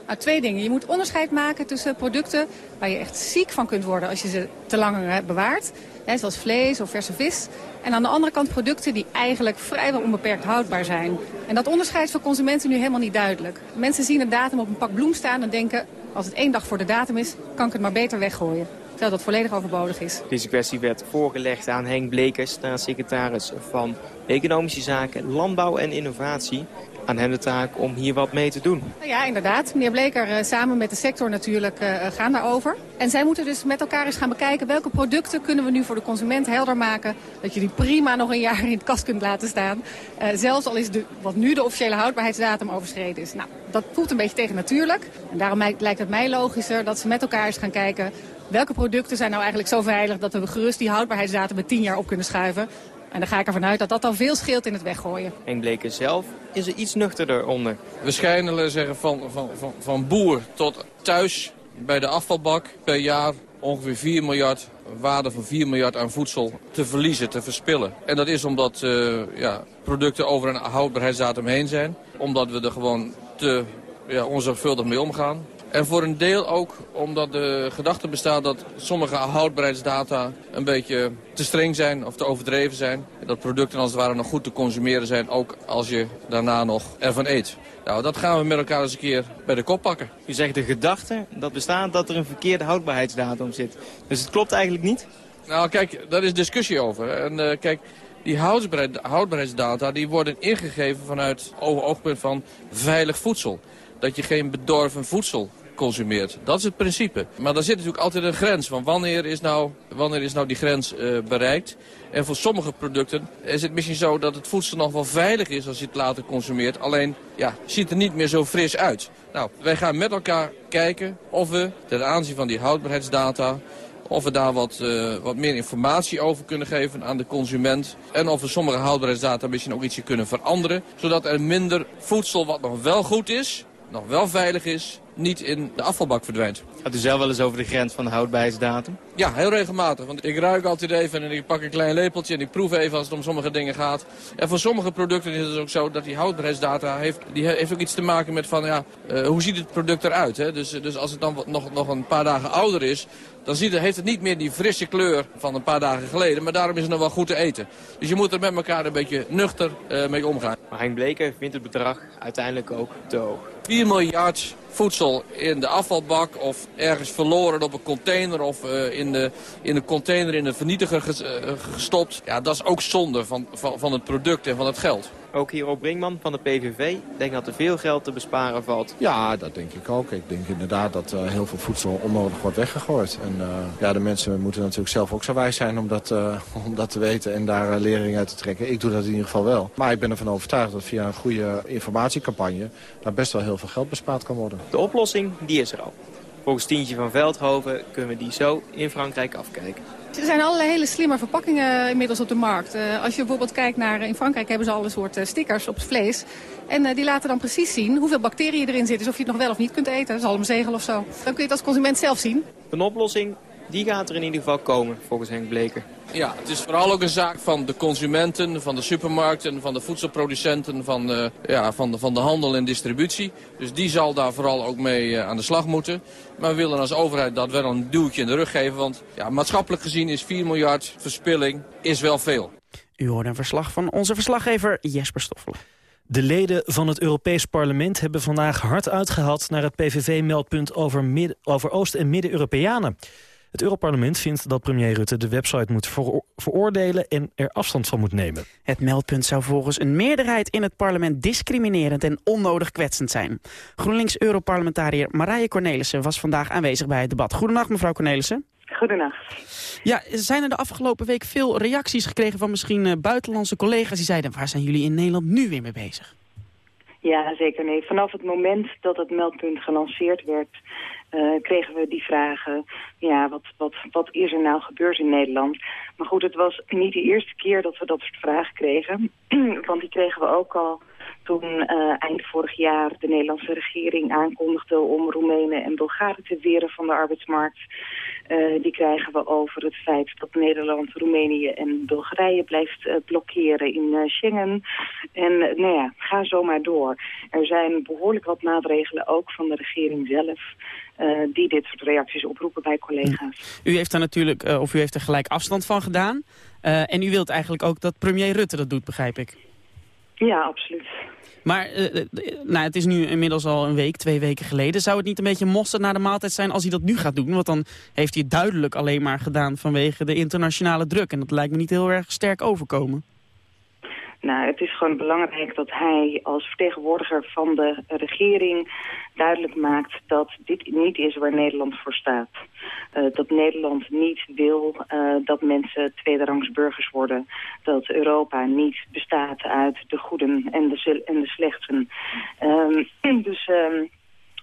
Nou, twee dingen. Je moet onderscheid maken tussen producten waar je echt ziek van kunt worden als je ze te lang eh, bewaart. Hè, zoals vlees of verse vis. En aan de andere kant producten die eigenlijk vrijwel onbeperkt houdbaar zijn. En dat onderscheid is voor consumenten nu helemaal niet duidelijk. Mensen zien een datum op een pak bloem staan en denken... als het één dag voor de datum is, kan ik het maar beter weggooien. Terwijl dat volledig overbodig is. Deze kwestie werd voorgelegd aan Henk Blekers, staatssecretaris van Economische Zaken, Landbouw en Innovatie. Aan hem de taak om hier wat mee te doen. Nou ja, inderdaad. Meneer Bleker eh, samen met de sector natuurlijk eh, gaan daarover. En zij moeten dus met elkaar eens gaan bekijken welke producten kunnen we nu voor de consument helder maken. Dat je die prima nog een jaar in de kast kunt laten staan. Eh, zelfs al is de, wat nu de officiële houdbaarheidsdatum overschreden is. Nou, dat voelt een beetje tegen natuurlijk. En daarom lijkt het mij logischer dat ze met elkaar eens gaan kijken... welke producten zijn nou eigenlijk zo veilig dat we gerust die houdbaarheidsdatum met 10 jaar op kunnen schuiven. En dan ga ik ervan uit dat dat al veel scheelt in het weggooien. Henk Blekers zelf is er iets nuchterder onder. We schijnen zeggen van, van, van, van boer tot thuis bij de afvalbak per jaar ongeveer 4 miljard, waarde van 4 miljard aan voedsel te verliezen, te verspillen. En dat is omdat uh, ja, producten over een houdbaarheidsdatum heen zijn. Omdat we er gewoon te ja, onzorgvuldig mee omgaan. En voor een deel ook omdat de gedachte bestaat dat sommige houdbaarheidsdata een beetje te streng zijn of te overdreven zijn. Dat producten als het ware nog goed te consumeren zijn, ook als je daarna nog ervan eet. Nou, dat gaan we met elkaar eens een keer bij de kop pakken. U zegt de gedachte dat bestaat dat er een verkeerde houdbaarheidsdatum zit. Dus het klopt eigenlijk niet? Nou, kijk, daar is discussie over. En uh, kijk, die houdbaarheidsdata die worden ingegeven vanuit oogpunt van veilig voedsel. Dat je geen bedorven voedsel consumeert. Dat is het principe. Maar daar zit natuurlijk altijd een grens van wanneer is nou, wanneer is nou die grens uh, bereikt. En voor sommige producten is het misschien zo dat het voedsel nog wel veilig is als je het later consumeert. Alleen ja, ziet er niet meer zo fris uit. Nou, wij gaan met elkaar kijken of we ten aanzien van die houdbaarheidsdata of we daar wat, uh, wat meer informatie over kunnen geven aan de consument. En of we sommige houdbaarheidsdata misschien ook ietsje kunnen veranderen. Zodat er minder voedsel wat nog wel goed is, nog wel veilig is, niet in de afvalbak verdwijnt. Had u zelf wel eens over de grens van de houdbaarheidsdatum? Ja, heel regelmatig. Want ik ruik altijd even en ik pak een klein lepeltje en ik proef even als het om sommige dingen gaat. En voor sommige producten is het ook zo dat die houdbaarheidsdata heeft, die heeft ook iets te maken met van ja, uh, hoe ziet het product eruit. Hè? Dus, dus als het dan nog, nog een paar dagen ouder is, dan ziet het, heeft het niet meer die frisse kleur van een paar dagen geleden. Maar daarom is het nog wel goed te eten. Dus je moet er met elkaar een beetje nuchter uh, mee omgaan. Maar Henk Bleker vindt het bedrag uiteindelijk ook te hoog. 4 miljard voedsel in de afvalbak of ergens verloren op een container of uh, in, de, in de container in de vernietiger gestopt. Ja, dat is ook zonde van, van, van het product en van het geld. Ook hier op Brinkman van de PVV denkt dat er veel geld te besparen valt. Ja, dat denk ik ook. Ik denk inderdaad dat uh, heel veel voedsel onnodig wordt weggegooid. En uh, ja, de mensen moeten natuurlijk zelf ook zo wijs zijn om dat, uh, om dat te weten en daar lering uit te trekken. Ik doe dat in ieder geval wel. Maar ik ben ervan overtuigd dat via een goede informatiecampagne daar best wel heel veel geld bespaard kan worden. De oplossing, die is er al. Volgens Tientje van Veldhoven kunnen we die zo in Frankrijk afkijken. Er zijn allerlei hele slimme verpakkingen inmiddels op de markt. Uh, als je bijvoorbeeld kijkt naar... In Frankrijk hebben ze al een soort uh, stickers op het vlees. En die laten dan precies zien hoeveel bacteriën erin zitten. Dus of je het nog wel of niet kunt eten. Zalmzegel of zo. Dan kun je het als consument zelf zien. Een oplossing, die gaat er in ieder geval komen, volgens Henk Bleker. Ja, het is vooral ook een zaak van de consumenten, van de supermarkten, van de voedselproducenten, van de, ja, van de, van de handel en distributie. Dus die zal daar vooral ook mee uh, aan de slag moeten. Maar we willen als overheid dat wel een duwtje in de rug geven. Want ja, maatschappelijk gezien is 4 miljard verspilling is wel veel. U hoort een verslag van onze verslaggever Jesper Stoffelen. De leden van het Europees Parlement hebben vandaag hard uitgehaald... naar het PVV-meldpunt over, over Oost- en Midden-Europeanen. Het Europarlement vindt dat premier Rutte de website moet veroordelen en er afstand van moet nemen. Het meldpunt zou volgens een meerderheid in het parlement discriminerend en onnodig kwetsend zijn. GroenLinks-Europarlementariër Marije Cornelissen was vandaag aanwezig bij het debat. Goedenacht mevrouw Cornelissen. Goedenacht. Ja, zijn er de afgelopen week veel reacties gekregen van misschien uh, buitenlandse collega's die zeiden waar zijn jullie in Nederland nu weer mee bezig? Ja, zeker nee. Vanaf het moment dat het meldpunt gelanceerd werd, uh, kregen we die vragen. Ja, wat, wat, wat is er nou gebeurd in Nederland? Maar goed, het was niet de eerste keer dat we dat soort vragen kregen. Want die kregen we ook al toen uh, eind vorig jaar de Nederlandse regering aankondigde om Roemenen en Bulgaren te weren van de arbeidsmarkt. Uh, die krijgen we over het feit dat Nederland, Roemenië en Bulgarije blijft blokkeren in Schengen. En nou ja, ga zo maar door. Er zijn behoorlijk wat maatregelen ook van de regering zelf die dit soort reacties oproepen bij collega's. U heeft daar natuurlijk, of u heeft er gelijk afstand van gedaan. en u wilt eigenlijk ook dat premier Rutte dat doet, begrijp ik. Ja, absoluut. Maar nou, het is nu inmiddels al een week, twee weken geleden. Zou het niet een beetje mosterd naar de maaltijd zijn als hij dat nu gaat doen? Want dan heeft hij het duidelijk alleen maar gedaan vanwege de internationale druk. En dat lijkt me niet heel erg sterk overkomen. Nou, het is gewoon belangrijk dat hij als vertegenwoordiger van de regering duidelijk maakt dat dit niet is waar Nederland voor staat. Uh, dat Nederland niet wil uh, dat mensen tweederangs burgers worden. Dat Europa niet bestaat uit de goeden en de, en de slechten. Um, dus... Um,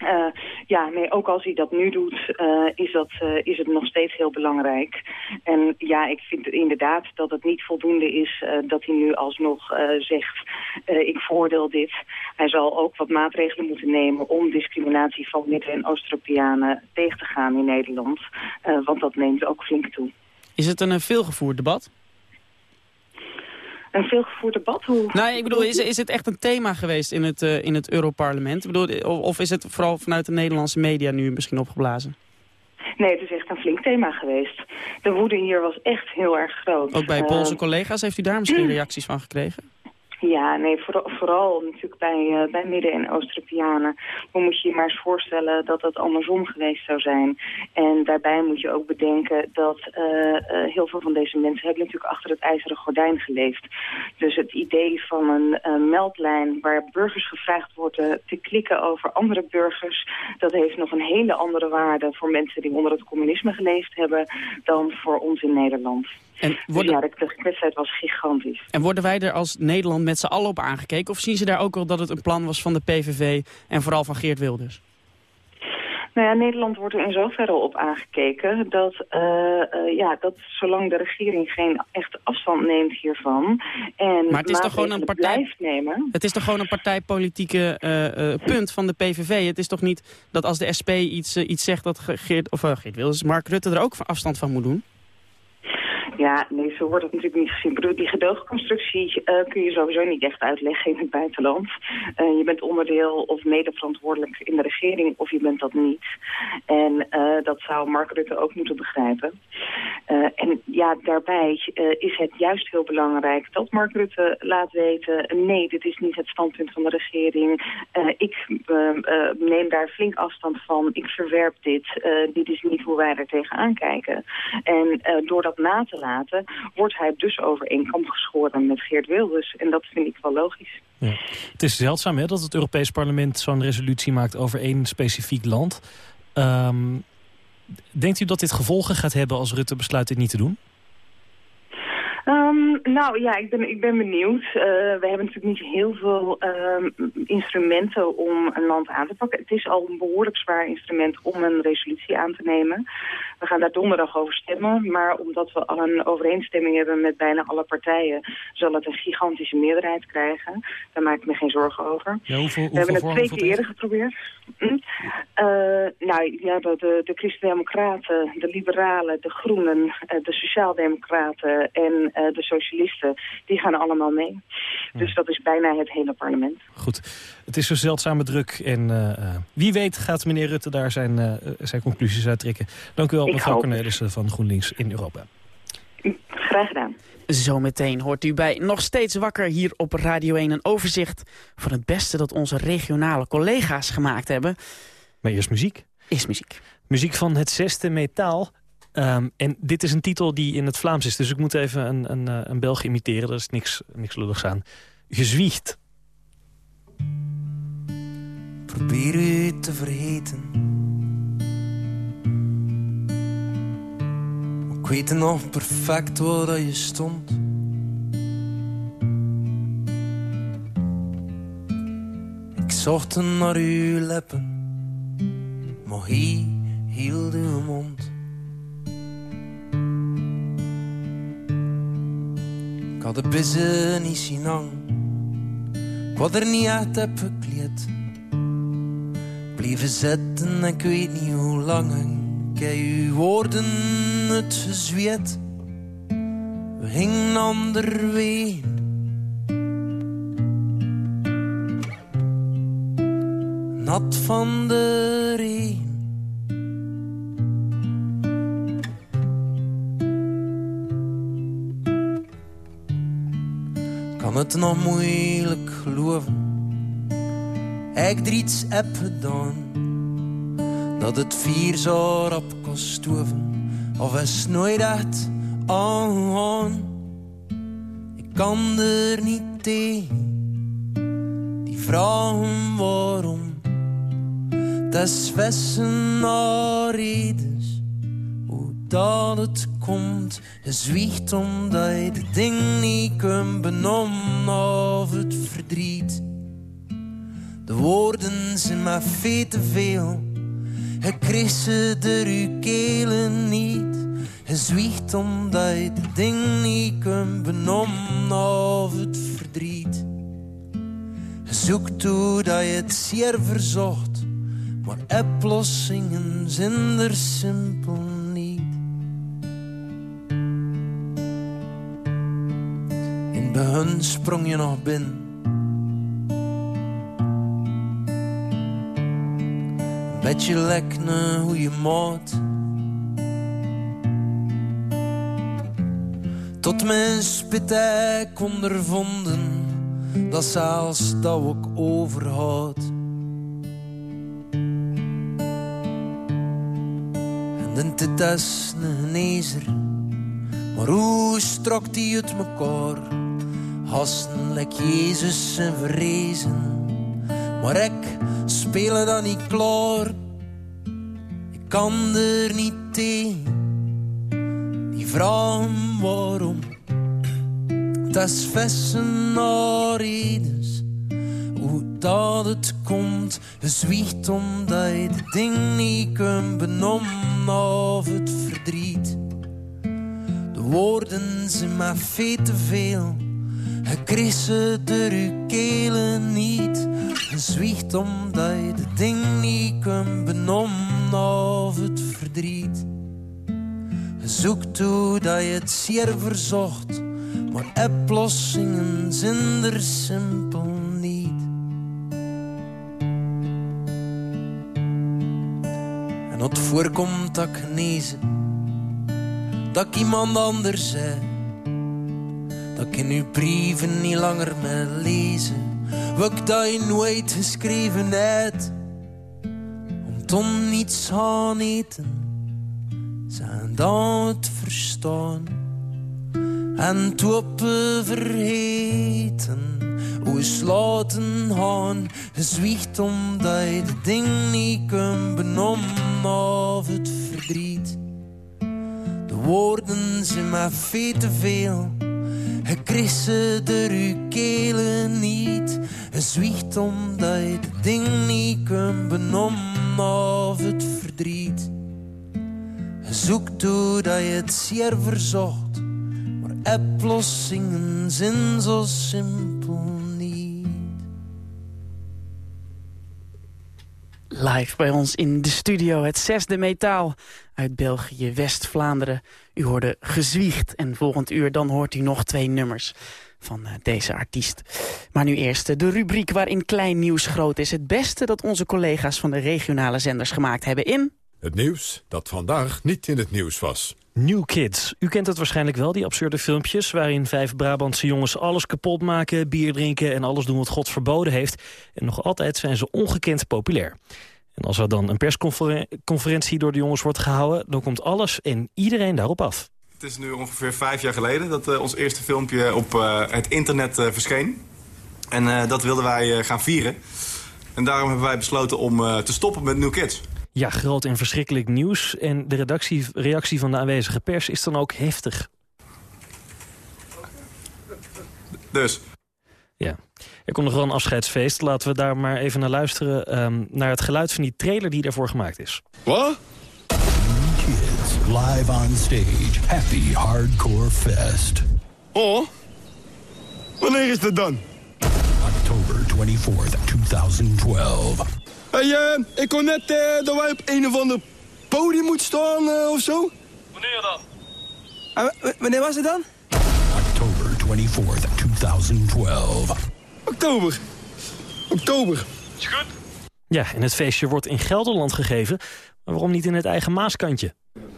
Uh, ja, nee, ook als hij dat nu doet, uh, is, dat, uh, is het nog steeds heel belangrijk. En ja, ik vind inderdaad dat het niet voldoende is dat hij nu alsnog zegt... ik voordeel dit. Hij zal ook wat maatregelen moeten nemen om discriminatie van Midden- en Oost-Europeanen tegen te gaan in Nederland. want dat neemt ook flink toe. Is het een veelgevoerd debat? Een veelgevoerd debat? Hoe... Nou, ik bedoel, is, is het echt een thema geweest in het, uh, in het Europarlement? Ik bedoel, of is het vooral vanuit de Nederlandse media nu misschien opgeblazen? Nee, het is echt een flink thema geweest. De woede hier was echt heel erg groot. Ook bij Poolse uh, collega's heeft u daar misschien reacties van gekregen? Ja, nee, vooral, vooral natuurlijk bij, uh, bij Midden- en Oost-Europeanen. Dan moet je je maar eens voorstellen dat dat andersom geweest zou zijn. En daarbij moet je ook bedenken dat uh, uh, heel veel van deze mensen hebben natuurlijk achter het ijzeren gordijn geleefd. Dus het idee van een meldlijn waar burgers gevraagd worden te klikken over andere burgers, dat heeft nog een hele andere waarde voor mensen die onder het communisme geleefd hebben dan voor ons in Nederland. En worden... Dus ja, de kwetsheid was gigantisch. En worden wij er als Nederland met z'n allen op aangekeken? Of zien ze daar ook wel dat het een plan was van de PVV en vooral van Geert Wilders? Nou ja, Nederland wordt er in zoverre op aangekeken dat, uh, uh, ja, dat zolang de regering geen echte afstand neemt hiervan en maar het is toch gewoon een partij... nemen... Het is toch gewoon een partijpolitieke uh, punt van de PVV? Het is toch niet dat als de SP iets, iets zegt dat Geert, of, Geert Wilders, Mark Rutte er ook afstand van moet doen? Ja, nee, zo wordt het natuurlijk niet gezien. Die gedoogconstructie uh, kun je sowieso niet echt uitleggen in het buitenland. Uh, je bent onderdeel of medeverantwoordelijk in de regering of je bent dat niet. En uh, dat zou Mark Rutte ook moeten begrijpen. en ja, daarbij is het juist heel belangrijk dat Mark Rutte laat weten... nee, dit is niet het standpunt van de regering. ik neem daar flink afstand van. Ik verwerp dit. dit is niet hoe wij er tegenaan kijken. En door dat na te laten, wordt hij dus over één geschoren met Geert Wilders. En dat vind ik wel logisch. Ja. Het is zeldzaam hè, dat het Europees Parlement zo'n resolutie maakt over één specifiek land. Um, denkt u dat dit gevolgen gaat hebben als Rutte besluit dit niet te doen? Um, nou ja, ik ben, ik ben benieuwd. Uh, we hebben natuurlijk niet heel veel um, instrumenten om een land aan te pakken. Het is al een behoorlijk zwaar instrument om een resolutie aan te nemen. We gaan daar donderdag over stemmen. Maar omdat we al een overeenstemming hebben met bijna alle partijen... zal het een gigantische meerderheid krijgen. Daar maak ik me geen zorgen over. Ja, hoeveel, we hebben het twee keer eerder geprobeerd. Hm? Uh, nou ja, de, de, de Christen-Democraten, de Liberalen, de Groenen, uh, de Sociaaldemocraten en uh, de Socialisten, die gaan allemaal mee. Dus dat is bijna het hele parlement. Goed, het is zo zeldzame druk en wie weet gaat meneer Rutte daar zijn, zijn conclusies uittrekken. Dank u wel, mevrouw Cornelissen van GroenLinks in Europa. Graag gedaan. Zometeen hoort u bij Nog Steeds Wakker hier op Radio 1 een overzicht van het beste dat onze regionale collega's gemaakt hebben. Maar eerst muziek. Is muziek. Muziek van het zesde metaal. Um, en dit is een titel die in het Vlaams is, dus ik moet even een, een, een Belg imiteren. Daar is niks, niks lulligs aan. Gezwiegt. Probeer u te vergeten. Ik weet nog perfect waar je stond. Ik zocht naar uw lippen, maar hij hield uw mond. Ik had de bissen niet zien hangen, ik had er niet uit heb gekleed. Bleven zitten, ik weet niet hoe lang. Ik heb uw woorden het gezweet. We gingen ander ween. Nat van de regen. Kan het nog moeilijk geloven? Ik er iets heb gedaan Dat het vier zo op kon stoven Of is nooit echt aan Ik kan er niet tegen. Die vragen waarom. Dat is naar redens Hoe dat het komt. Je zwiegt omdat je de ding niet kunt benoemen Of het verdriet. De woorden zijn maar veel te veel. Je ze door uw kelen niet. Je zwiegt omdat je de ding niet kunt benoemen of het verdriet. Je zoekt hoe dat je het zeer verzocht. Maar oplossingen zijn er simpel niet. In bij hun sprong je nog binnen. Een beetje lekker hoe je maat. Tot mijn spit ik ondervonden dat zelfs dat ook overhoudt. En dit is een genezer, maar hoe strakt hij het mekaar? Hasten lek Jezus en verrezen, maar ik speel dan niet klaar. Ik kan er niet tegen, die vragen waarom. Het is vessen naar redens, hoe dat het komt. Je zwiegt omdat je de ding niet kunt benoemen of het verdriet. De woorden zijn maar veel te veel. Je kreeg ze door kelen niet. Je zwiegt omdat je de ding niet kunt benoemen of het verdriet. Je zoekt hoe dat je het zeer verzocht. Maar oplossingen zijn er simpel niet. En het voorkomt dat ik genezen, dat ik iemand anders zei. Dat ik in uw brieven niet langer meer lezen, wat je nooit geschreven hebt. Om ton niets aan eten, zijn dan het verstaan. En toppen vergeten, hoe slaten gaan. Je zwiegt omdat je de ding niet kunt benoemen of het verdriet. De woorden zijn maar veel te veel. Je door je kelen niet. Je zwiegt omdat je de ding niet kunt benoemen of het verdriet. Je zoekt hoe dat je het zeer verzocht. Maar oplossingen zijn zo simpel Live bij ons in de studio het zesde metaal uit België, West-Vlaanderen. U hoorde gezwiegd en volgend uur dan hoort u nog twee nummers van uh, deze artiest. Maar nu eerst uh, de rubriek waarin klein nieuws groot is. Het beste dat onze collega's van de regionale zenders gemaakt hebben in... Het nieuws dat vandaag niet in het nieuws was. New Kids. U kent het waarschijnlijk wel, die absurde filmpjes... waarin vijf Brabantse jongens alles kapot maken, bier drinken... en alles doen wat God verboden heeft. En nog altijd zijn ze ongekend populair. En als er dan een persconferentie door de jongens wordt gehouden... dan komt alles en iedereen daarop af. Het is nu ongeveer vijf jaar geleden dat uh, ons eerste filmpje op uh, het internet uh, verscheen. En dat wilden wij gaan vieren. En daarom hebben wij besloten om te stoppen met New Kids. Ja, groot en verschrikkelijk nieuws. En de reactie van de aanwezige pers is dan ook heftig. Dus? Ja. Er komt nog wel een afscheidsfeest. Laten we daar maar even naar luisteren. Um, naar het geluid van die trailer die daarvoor gemaakt is. Wat? Kids, live on stage. Happy Hardcore Fest. Oh? Wanneer is het dan? October 24th, 2012. Hey, uh, ik kon net uh, dat wij op een of ander podium moeten staan uh, of zo. Wanneer dan? wanneer was het dan? October 24th, 2012. Oktober. Oktober. Is goed? Ja, en het feestje wordt in Gelderland gegeven. Maar waarom niet in het eigen Maaskantje?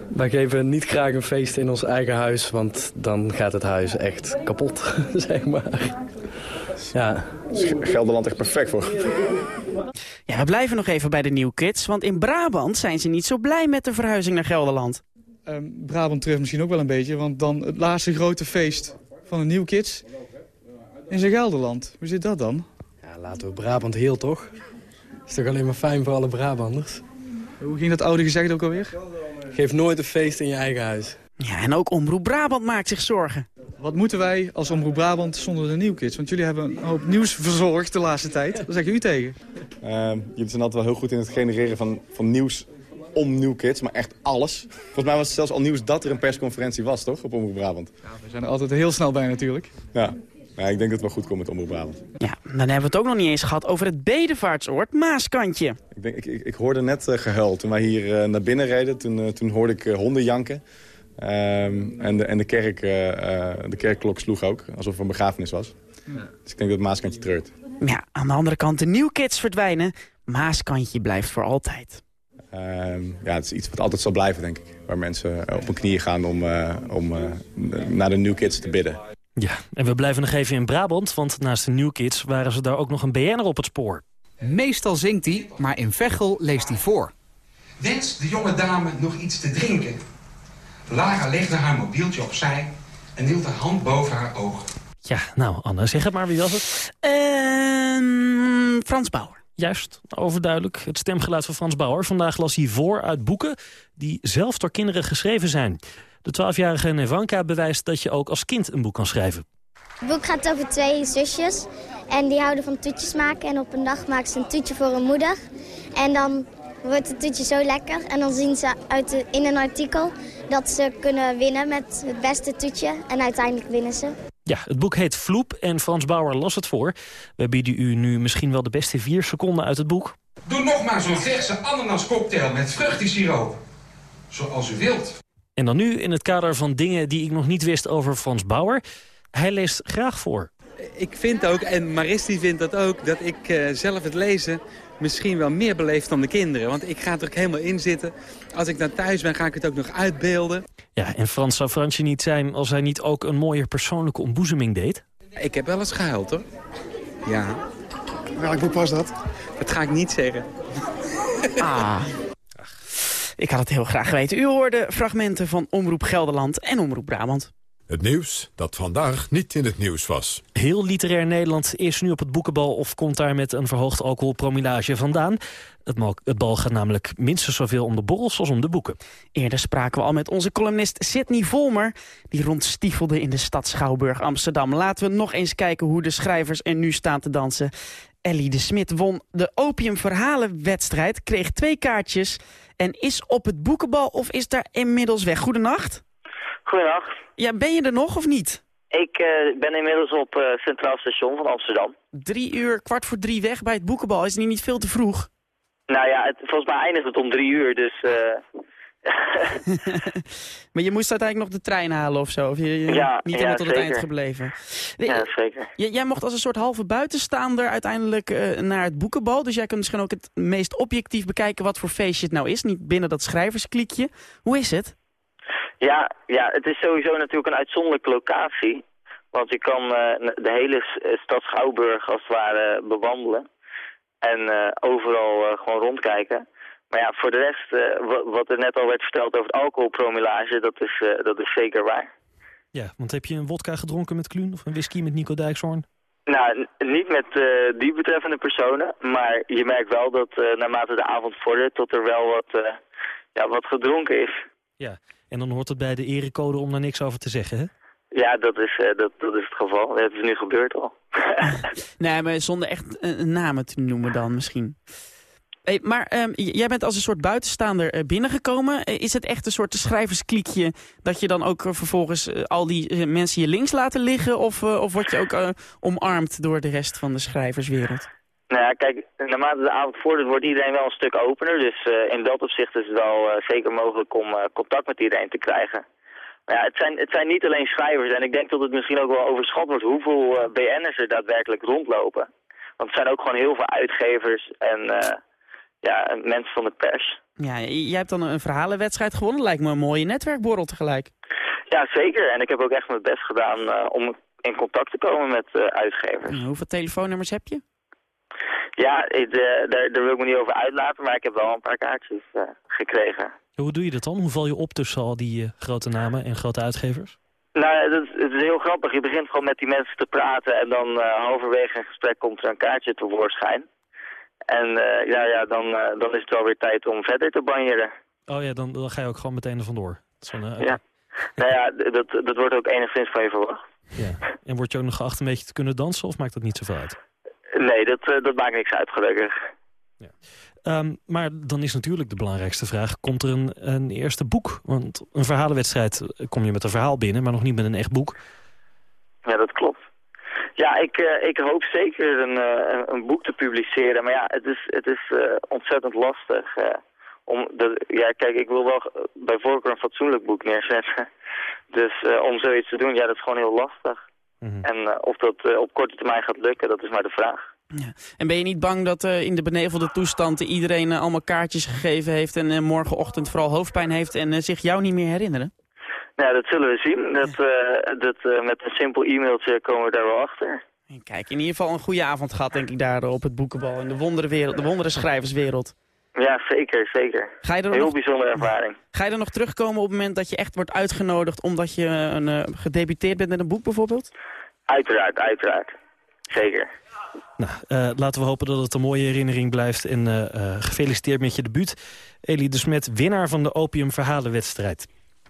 Wij geven niet graag een feest in ons eigen huis, want dan gaat het huis echt kapot, zeg maar. Ja. Is Gelderland echt perfect voor. Ja, we blijven nog even bij de New Kids, want in Brabant zijn ze niet zo blij met de verhuizing naar Gelderland. Um, Brabant terug misschien ook wel een beetje, want dan het laatste grote feest van de New Kids in zijn Gelderland. Hoe zit dat dan? Ja, laten we Brabant heel toch? Is toch alleen maar fijn voor alle Brabanders? Hoe ging dat oude gezegd ook alweer? Geef nooit een feest in je eigen huis. Ja, en ook Omroep Brabant maakt zich zorgen. Wat moeten wij als Omroep Brabant zonder de nieuwkids? Want jullie hebben een hoop nieuws verzorgd de laatste tijd. Daar zeg u tegen. Uh, jullie zijn altijd wel heel goed in het genereren van, van nieuws om New Kids, maar echt alles. Volgens mij was het zelfs al nieuws dat er een persconferentie was, toch? Op Omroep Brabant. Ja, we zijn er altijd heel snel bij natuurlijk. Ja. Ja, ik denk dat het wel goed komt met Omroep Brabant. Ja, dan hebben we het ook nog niet eens gehad over het bedevaartsoord Maaskantje. Ik, denk, ik, ik, ik hoorde net uh, gehuild. Toen wij hier uh, naar binnen reden, toen, uh, toen hoorde ik honden janken. Um, en, de, en de, kerk, de kerkklok sloeg ook, alsof er een begrafenis was. Ja. Dus ik denk dat Maaskantje treurt. Ja, aan de andere kant, de nieuwkids verdwijnen. Maaskantje blijft voor altijd. Um, ja, het is iets wat altijd zal blijven, denk ik. Waar mensen op hun knieën gaan om, om naar de New Kids te bidden. Ja, en we blijven nog even in Brabant, want naast de New Kids waren ze daar ook nog een BN'er op het spoor. Meestal zingt hij, maar in Veghel leest hij voor. Wenst de jonge dame nog iets te drinken? Lara legde haar mobieltje opzij en hield haar hand boven haar ogen. Ja, nou Anne, zeg het maar, wie was het? Uh, Frans Bauer. Juist, overduidelijk. Het stemgeluid van Frans Bauer. Vandaag las hij voor uit boeken die zelf door kinderen geschreven zijn. De 12-jarige Nevanka bewijst dat je ook als kind een boek kan schrijven. Het boek gaat over twee zusjes. En die houden van toetjes maken. En op een dag maken ze een toetje voor hun moeder. En dan wordt het toetje zo lekker. En dan zien ze uit de, in een artikel dat ze kunnen winnen met het beste toetje. En uiteindelijk winnen ze. Ja, het boek heet Vloep en Frans Bauer las het voor. We bieden u nu misschien wel de beste vier seconden uit het boek. Doe nog maar zo'n verse ananascocktail met vruchtensiroop. Zoals u wilt. En dan nu in het kader van dingen die ik nog niet wist over Frans Bauer. Hij leest graag voor. Ik vind ook, en Maristi vindt dat ook, dat ik uh, zelf het lezen misschien wel meer beleef dan de kinderen. Want ik ga er ook helemaal in zitten. Als ik dan thuis ben, ga ik het ook nog uitbeelden. Ja, en Frans zou Fransje niet zijn als hij niet ook een mooie persoonlijke ontboezeming deed? Ik heb wel eens gehuild, hoor. Ja. Welk boek was dat? Dat ga ik niet zeggen. Ah. Ik had het heel graag geweten. U hoorde fragmenten van Omroep Gelderland en Omroep Brabant. Het nieuws dat vandaag niet in het nieuws was. Heel literair Nederland is nu op het boekenbal... of komt daar met een verhoogd alcoholpromillage vandaan. Het, het bal gaat namelijk minstens zoveel om de borrels als om de boeken. Eerder spraken we al met onze columnist Sidney Volmer... die rondstiefelde in de stad Schouwburg Amsterdam. Laten we nog eens kijken hoe de schrijvers er nu staan te dansen. Ellie de Smit won de opiumverhalenwedstrijd, kreeg twee kaartjes... en is op het boekenbal of is daar inmiddels weg. Goedenacht. Goedenacht. Ja, ben je er nog of niet? Ik uh, ben inmiddels op uh, Centraal Station van Amsterdam. Drie uur, kwart voor drie weg bij het boekenbal. Is het niet veel te vroeg? Nou ja, het, volgens mij eindigt het om drie uur, dus... Uh... maar je moest uiteindelijk nog de trein halen of zo? Of je, je ja, niet ja, helemaal tot het eind gebleven? Nee, ja, zeker. Jij mocht als een soort halve buitenstaander uiteindelijk naar het boekenbal. Dus jij kunt misschien ook het meest objectief bekijken wat voor feestje het nou is. Niet binnen dat schrijverskliekje. Hoe is het? Ja, ja, het is sowieso natuurlijk een uitzonderlijke locatie. Want je kan uh, de hele stad Schouwburg als het ware bewandelen. En uh, overal gewoon rondkijken. Maar ja, voor de rest, wat er net al werd verteld over het alcoholpromillage, dat is, dat is zeker waar. Ja, want heb je een wodka gedronken met Kluun of een whisky met Nico Dijkshoorn? Nou, niet met die betreffende personen. Maar je merkt wel dat naarmate de avond vordert, tot er wel wat, ja, wat gedronken is. Ja, en dan hoort het bij de erecode om daar niks over te zeggen, hè? Ja, dat is, uh, dat, dat is het geval. Dat is nu gebeurd al. nee, maar zonder echt uh, namen te noemen dan misschien. Maar um, jij bent als een soort buitenstaander uh, binnengekomen. is het echt een soort schrijverskliekje dat je dan ook vervolgens al die mensen je links laten liggen? Of, of word je ook omarmd door de rest van de schrijverswereld? Nou ja, kijk, naarmate de avond vordert wordt iedereen wel een stuk opener. Dus in dat opzicht is het wel zeker mogelijk om contact met iedereen te krijgen. Maar ja, het zijn, het zijn niet alleen schrijvers. En ik denk dat het misschien ook wel overschat wordt hoeveel BN'ers er daadwerkelijk rondlopen. Want er zijn ook gewoon heel veel uitgevers en ja, mensen van de pers. Ja, jij hebt dan een verhalenwedstrijd gewonnen. Lijkt me een mooie netwerkborrel tegelijk. Ja, zeker. En ik heb ook echt mijn best gedaan om in contact te komen met uitgevers. hoeveel telefoonnummers heb je? Ja, ik, uh, daar, daar, wil ik me niet over uitlaten, maar ik heb wel een paar kaartjes uh, gekregen. Hoe doe je dat dan? Hoe val je op tussen al die uh, grote namen en grote uitgevers? Nou, dat, het is heel grappig. Je begint gewoon met die mensen te praten en dan halverwege een gesprek komt er een kaartje tevoorschijn. En ja, ja dan, dan is het wel weer tijd om verder te banjeren. Oh ja, dan, dan ga je ook gewoon meteen er vandoor. ja. nou ja, dat, dat wordt ook enigszins van je verwacht. Ja. En word je ook nog geacht een beetje te kunnen dansen of maakt dat niet zoveel uit? Nee, dat, eh, dat maakt niks uit, gelukkig. Ehm, maar dan is natuurlijk de belangrijkste vraag, komt er een, een eerste boek? Want een verhalenwedstrijd eh, kom je met een verhaal binnen, maar nog niet met een echt boek. Ja. Ja, ik, eh, ik hoop zeker een, eh, een- boek te publiceren. Maar ja, het is, het is eh, ontzettend lastig. om de, ja, kijk, ik wil wel bij voorkeur een fatsoenlijk boek neerzetten. Dus om zoiets te doen, ja, dat is gewoon heel lastig. En eh, of dat op korte termijn gaat lukken, dat is maar de vraag. En ben je niet bang dat in de benevelde toestand iedereen allemaal kaartjes gegeven heeft... en morgenochtend vooral hoofdpijn heeft en zich jou niet meer herinneren? Nou, dat zullen we zien. Dat, eh, dat, eh, met een simpel e-mailtje komen we daar wel achter. Kijk, in ieder geval een goede avond gehad, denk ik, daar op het boekenbal... in de wonderenwereld, de wonderenschrijverswereld. Ja, zeker, zeker. Ga je er Heel nog- bijzondere ervaring. Ga je er nog terugkomen op het moment dat je echt wordt uitgenodigd... omdat je een, eh, gedebuteerd bent met een boek bijvoorbeeld? Uiteraard, uiteraard. Zeker. Nou, eh, laten we hopen dat het een mooie herinnering blijft. En gefeliciteerd met je debuut. Elie de Smet, winnaar van de Opium Verhalenwedstrijd.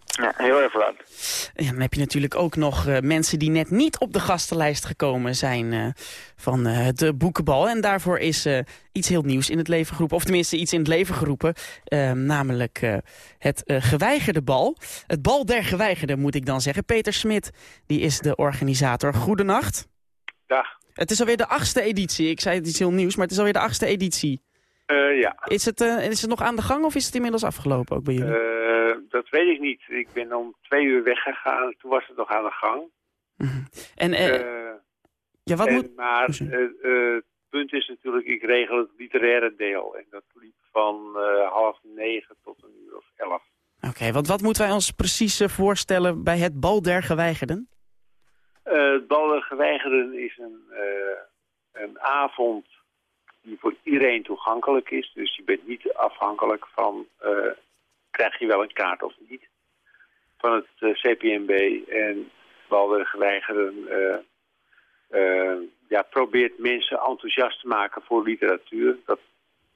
Ja, heel erg bedankt. Ja, dan heb je natuurlijk ook nog eh, mensen die net niet op de gastenlijst gekomen zijn eh, van eh, het eh, boekenbal. En daarvoor is iets heel nieuws in het leven geroepen. Of tenminste iets in het leven geroepen. namelijk het geweigerde bal. Het bal der geweigerden moet ik dan zeggen. Peter Smit, die is de organisator. Goedenacht. Dag. Het is alweer de achtste editie. Ik zei het is heel nieuws, maar het is alweer de achtste editie. Eh, ja, Is het, eh, is het nog aan de gang of is het inmiddels afgelopen ook bij jullie? Eh, dat weet ik niet. Ik ben om twee uur weggegaan. Toen was het nog aan de gang. en, eh, Eh, ja, wat en- moet... Maar eh, het punt is natuurlijk, ik regel het literaire deel. En dat liep van half negen tot een uur of elf. Oké, want wat moeten wij ons precies voorstellen bij het bal der geweigerden? Het Ballen Geweigeren is een, een avond die voor iedereen toegankelijk is. Dus je bent niet afhankelijk van, eh, krijg je wel een kaart of niet, van het eh, CPMB. En Ballen Geweigeren eh, eh, ja, probeert mensen enthousiast te maken voor literatuur. Dat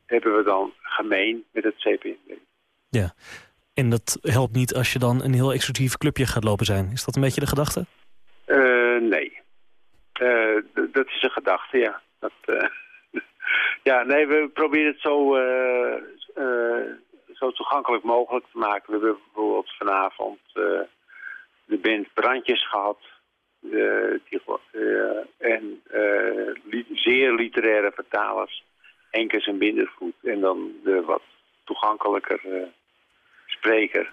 hebben we dan gemeen met het CPMB. Ja. En dat helpt niet als je dan een heel exclusief clubje gaat lopen zijn. Is dat een beetje de gedachte? Nee. Dat is een gedachte, ja. Dat, ja, nee, we proberen het zo, eh, eh, zo toegankelijk mogelijk te maken. We hebben bijvoorbeeld vanavond eh, de band Brandjes gehad. eh, die, en zeer literaire vertalers. Enkers en Bindervoet. En dan de wat toegankelijker spreker,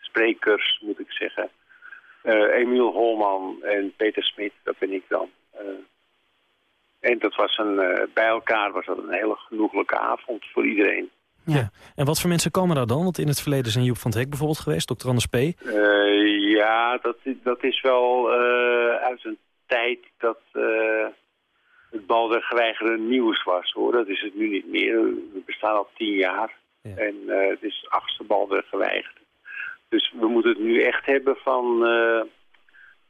sprekers, moet ik zeggen. Emiel Holman en Peter Smit, dat ben ik dan. En dat was een, eh, bij elkaar was dat een hele genoeglijke avond voor iedereen. Ja. En wat voor mensen komen daar dan? Want in het verleden zijn Joep van het Hek bijvoorbeeld geweest, Dr. Anders P. Eh, ja, dat, dat is wel eh, uit een tijd dat eh, het bal der geweigerde nieuws was. hoor. Dat is het nu niet meer. We bestaan al tien jaar. En eh, het is het achtste bal der geweigerde. Dus we moeten het nu echt hebben van eh,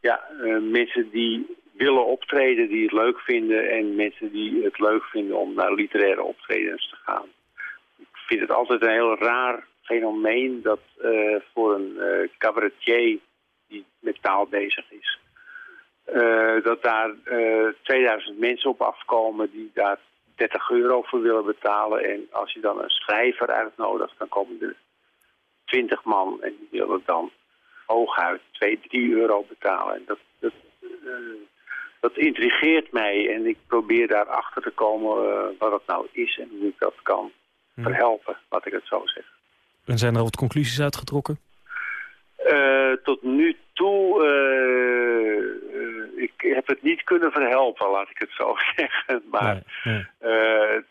ja, eh, mensen die willen optreden, die het leuk vinden. En mensen die het leuk vinden om naar literaire optredens te gaan. Ik vind het altijd een heel raar fenomeen dat eh, voor een eh, cabaretier die met taal bezig is, eh, dat daar eh 2000 mensen op afkomen die daar 30 euro voor willen betalen. En als je dan een schrijver uitnodigt, dan komen er 20 man en die willen dan hooguit 2, 3 euro betalen. En dat, dat, dat intrigeert mij en ik probeer daarachter te komen eh, wat het nou is en hoe ik dat kan verhelpen, laat ik het zo zeggen. En zijn er al wat conclusies uitgetrokken? Eh, tot nu toe, eh, ik heb het niet kunnen verhelpen, laat ik het zo zeggen. Maar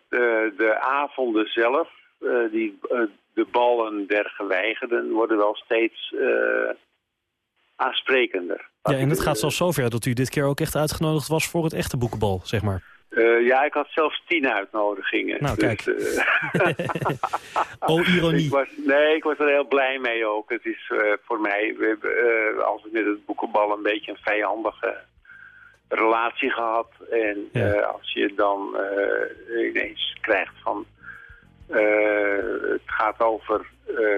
de, de avonden zelf, die, de ballen der geweigerden, worden wel steeds aansprekender. Ja, en het gaat zelfs zover dat u dit keer ook echt uitgenodigd was voor het echte boekenbal, zeg maar. Eh, ja, ik had zelfs tien uitnodigingen. Nou, Dus, kijk. eh, oh, ironie. Ik was, nee, ik was er heel blij mee ook. Het is eh, voor mij, we hebben eh, altijd met het boekenbal een beetje een vijandige relatie gehad. En eh, als je dan eh, ineens krijgt van het gaat over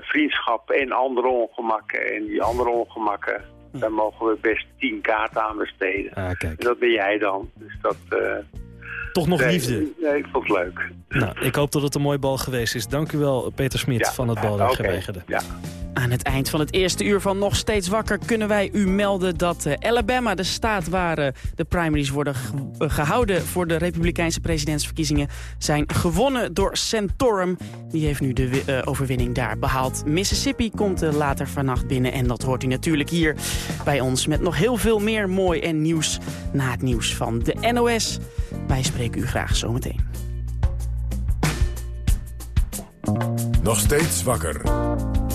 vriendschap en andere ongemakken. En die andere ongemakken, daar mogen we best tien kaarten aan besteden. Ah, kijk. En dat ben jij dan. Dus dat... Toch nog nee, liefde. Nee, ik vond het leuk. Nou, ik hoop dat het een mooi bal geweest is. Dank u wel, Peter Smit Ja, van het Bal oké, Geweigerde. Ja. Aan het eind van het eerste uur van Nog Steeds Wakker kunnen wij u melden dat eh, Alabama, de staat waar eh, de primaries worden eh, gehouden voor de Republikeinse presidentsverkiezingen, zijn gewonnen door Santorum. Die heeft nu de wi- eh, overwinning daar behaald. Mississippi komt later vannacht binnen en dat hoort u natuurlijk hier bij ons met nog heel veel meer mooi en nieuws na het nieuws van de NOS. Wij spreken u graag zometeen. Nog steeds wakker.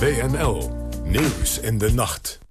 WNL. Nieuws in de nacht.